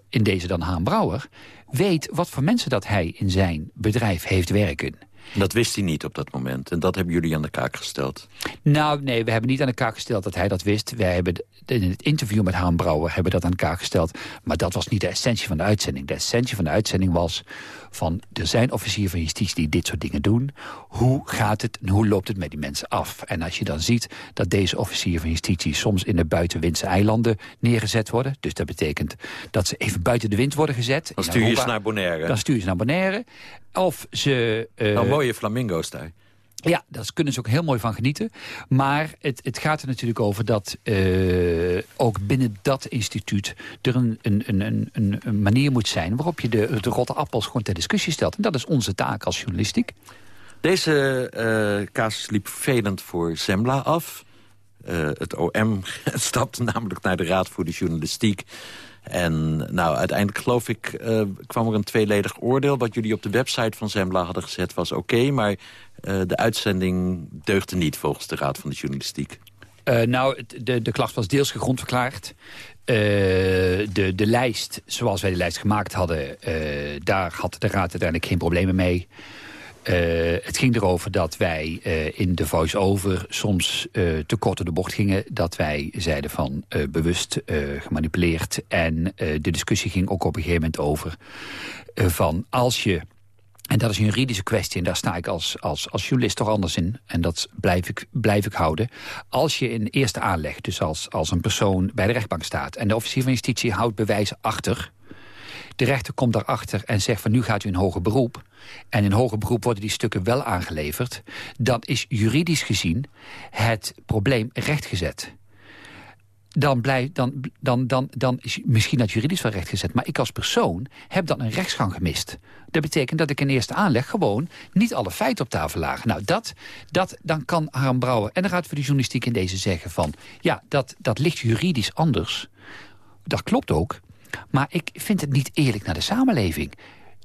in deze dan Haan Brouwer weet wat voor mensen dat hij in zijn bedrijf heeft werken. Dat wist hij niet op dat moment. En dat hebben jullie aan de kaak gesteld. Nou, nee, we hebben niet aan de kaak gesteld dat hij dat wist. Wij hebben in het interview met Haan Brouwer hebben dat aan de kaak gesteld. Maar dat was niet de essentie van de uitzending. De essentie van de uitzending was van... er zijn officieren van justitie die dit soort dingen doen. Hoe gaat het en hoe loopt het met die mensen af? En als je dan ziet dat deze officieren van justitie... soms in de buitenwindse eilanden neergezet worden... dus dat betekent dat ze even buiten de wind worden gezet. Dan stuur je ze naar Bonaire. Dan stuur je ze naar Bonaire. Of ze... Uh, nou, mooie flamingo's daar. Ja, daar kunnen ze ook heel mooi van genieten. Maar het, het gaat er natuurlijk over dat uh, ook binnen dat instituut... er een, een, een, een, een manier moet zijn waarop je de, de rotte appels gewoon ter discussie stelt. En dat is onze taak als journalistiek. Deze uh, casus liep vervelend voor Zembla af. Uh, het OM stapte namelijk naar de Raad voor de Journalistiek... En nou, uiteindelijk geloof ik uh, kwam er een tweeledig oordeel. Wat jullie op de website van Zembla hadden gezet was oké... Maar uh, de uitzending deugde niet volgens de Raad van de Journalistiek. Uh, nou, de, de klacht was deels gegrondverklaard. de, de lijst, zoals wij de lijst gemaakt hadden... daar had de Raad uiteindelijk geen problemen mee. Het ging erover dat wij in de voice-over soms te kort de bocht gingen. Dat wij zeiden van bewust gemanipuleerd. En de discussie ging ook op een gegeven moment over van als je en dat is een juridische kwestie en daar sta ik als, als, als journalist toch anders in. En dat blijf ik, blijf ik houden. Als je in eerste aanleg, dus als, als een persoon bij de rechtbank staat... en de officier van justitie houdt bewijzen achter... de rechter komt daarachter en zegt van nu gaat u in hoger beroep... en in hoger beroep worden die stukken wel aangeleverd... dan is juridisch gezien het probleem rechtgezet dan, blijf, dan, dan, dan, dan is misschien dat juridisch wel rechtgezet. Maar ik als persoon heb dan een rechtsgang gemist. Dat betekent dat ik in eerste aanleg gewoon niet alle feiten op tafel lagen. Nou, dat, dat dan kan Harm Brouwer... en dan gaat voor de journalistiek in deze zeggen van... ja, dat, dat ligt juridisch anders. Dat klopt ook. Maar ik vind het niet eerlijk naar de samenleving.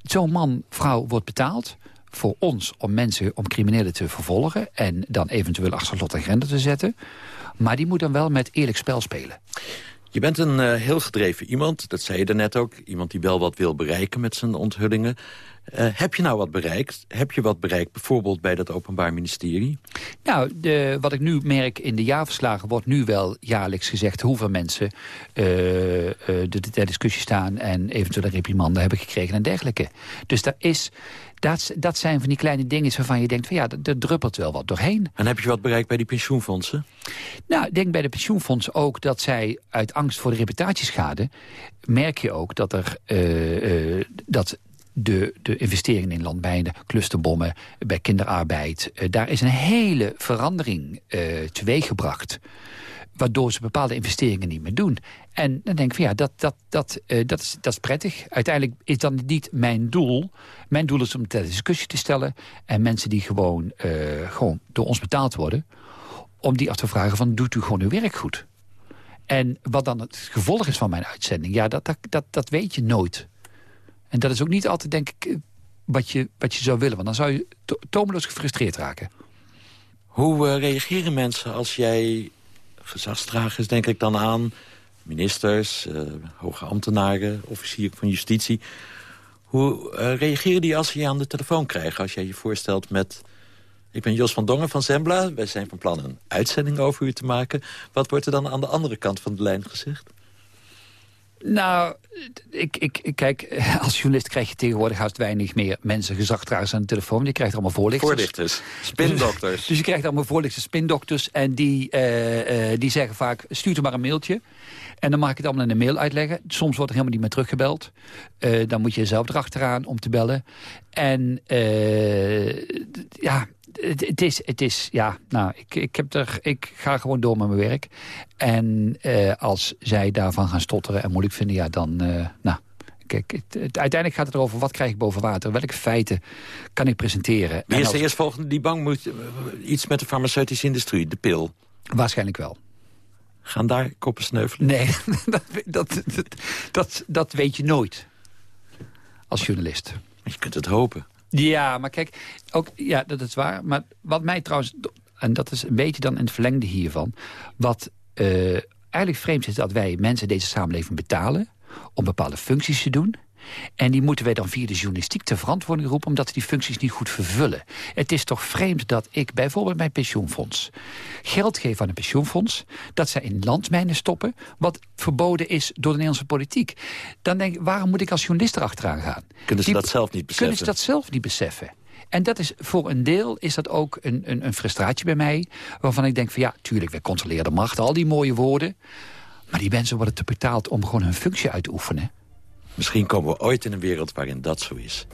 Zo'n man, vrouw wordt betaald voor ons om mensen, om criminelen te vervolgen... en dan eventueel achter lot en grendel te zetten. Maar die moet dan wel met eerlijk spel spelen. Je bent een uh, heel gedreven iemand, dat zei je daarnet ook. Iemand die wel wat wil bereiken met zijn onthullingen. Uh, heb je nou wat bereikt? Heb je wat bereikt bijvoorbeeld bij dat Openbaar Ministerie? Nou, de, wat ik nu merk in de jaarverslagen wordt nu wel jaarlijks gezegd... hoeveel mensen uh, de, de, discussie staan en eventuele reprimanden hebben gekregen en dergelijke. Dus daar is dat, dat zijn van die kleine dingen waarvan je denkt... van ja, er druppelt wel wat doorheen. En heb je wat bereikt bij die pensioenfondsen? Nou, ik denk bij de pensioenfondsen ook dat zij uit angst voor de reputatieschade... merk je ook dat, er, dat de, de investeringen in landmijnen, clusterbommen, bij kinderarbeid... Uh, daar is een hele verandering teweeggebracht waardoor ze bepaalde investeringen niet meer doen. En dan denk ik van ja, dat, dat, dat, uh, dat, is, dat is prettig. Uiteindelijk is dat niet mijn doel. Mijn doel is om ter discussie te stellen... en mensen die gewoon, gewoon door ons betaald worden... om die af te vragen van doet u gewoon uw werk goed? En wat dan het gevolg is van mijn uitzending... ja, dat, dat, dat weet je nooit. En dat is ook niet altijd, denk ik, eh, wat je, wat je zou willen. Want dan zou je to gefrustreerd raken. Hoe uh, reageren mensen als jij gezagsdragers, denk ik dan aan... ministers, uh, hoge ambtenaren, officier van justitie... Hoe uh, reageren die als ze je aan de telefoon krijgen? Als jij je voorstelt met... Ik ben Jos van Dongen van Zembla. Wij zijn van plan een uitzending over u te maken. Wat wordt er dan aan de andere kant van de lijn gezegd? Nou, ik, ik, kijk, als journalist krijg je tegenwoordig haast weinig meer mensen gezagdragers aan de telefoon. Je krijgt allemaal voorlichters. Voorlichters, spindokters. dus je krijgt allemaal voorlichters, spindokters. En die, uh, uh, die zeggen vaak, stuur er maar een mailtje. En dan mag ik het allemaal in een mail uitleggen. Soms wordt er helemaal niet meer teruggebeld. Uh, dan moet je zelf erachteraan om te bellen. En ja, het, is, het is, ja, nou, ik, ik, heb er, ik ga gewoon door met mijn werk. En uh, als zij daarvan gaan stotteren en moeilijk vinden, ja, dan, uh, nou, kijk, het, het, uiteindelijk gaat het erover, wat krijg ik boven water? Welke feiten kan ik presenteren? Wie is de eerstvolgende die bang moet, uh, iets met de farmaceutische industrie, de pil? Waarschijnlijk wel. Gaan daar koppen sneuvelen? Nee, dat, dat, dat, dat, dat weet je nooit als journalist. Je kunt het hopen. Ja, maar kijk, ook, ja, dat is waar. Maar wat mij trouwens, en dat is een beetje dan in het verlengde hiervan... wat uh, eigenlijk vreemd is dat wij mensen deze samenleving betalen... om bepaalde functies te doen... En die moeten wij dan via de journalistiek ter verantwoording roepen... omdat ze die functies niet goed vervullen. Het is toch vreemd dat ik bijvoorbeeld mijn pensioenfonds... geld geef aan een pensioenfonds... dat zij in landmijnen stoppen... wat verboden is door de Nederlandse politiek. Dan denk ik, waarom moet ik als journalist erachteraan gaan? Kunnen ze dat zelf niet beseffen? Kunnen ze dat zelf niet beseffen? En dat is voor een deel is dat ook een, een, een frustratie bij mij... waarvan ik denk van ja, tuurlijk, we controleren de macht, al die mooie woorden... maar die mensen worden te betaald om gewoon hun functie uit te oefenen. Misschien komen we ooit in een wereld waarin dat zo is.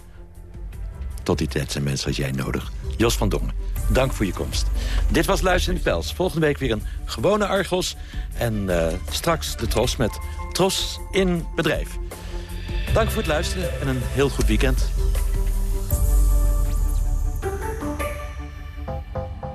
Tot die tijd zijn mensen als jij nodig. Jos van Dongen, dank voor je komst. Dit was Luister in de Pels. Volgende week weer een gewone Argos. En uh, straks de Tros met Tros in Bedrijf. Dank voor het luisteren en een heel goed weekend.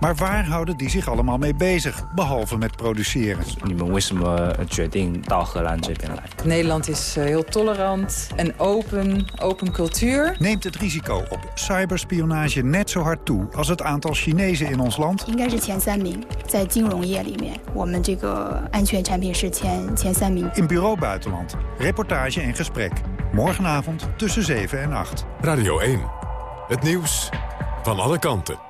Maar waar houden die zich allemaal mee bezig, behalve met produceren? Nederland is eh, heel tolerant en open, open cultuur. Neemt het risico op cyberspionage net zo hard toe als het aantal Chinezen in ons land? In Bureau Buitenland, reportage en gesprek. Morgenavond tussen 7 en 8. Radio 1. Het nieuws van alle kanten.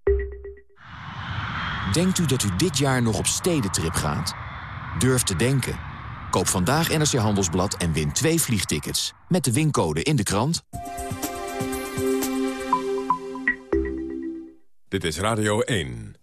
Denkt u dat u dit jaar nog op stedentrip gaat? Durf te denken. Koop vandaag NRC Handelsblad en win twee vliegtickets. Met de wincode in de krant. Dit is Radio 1.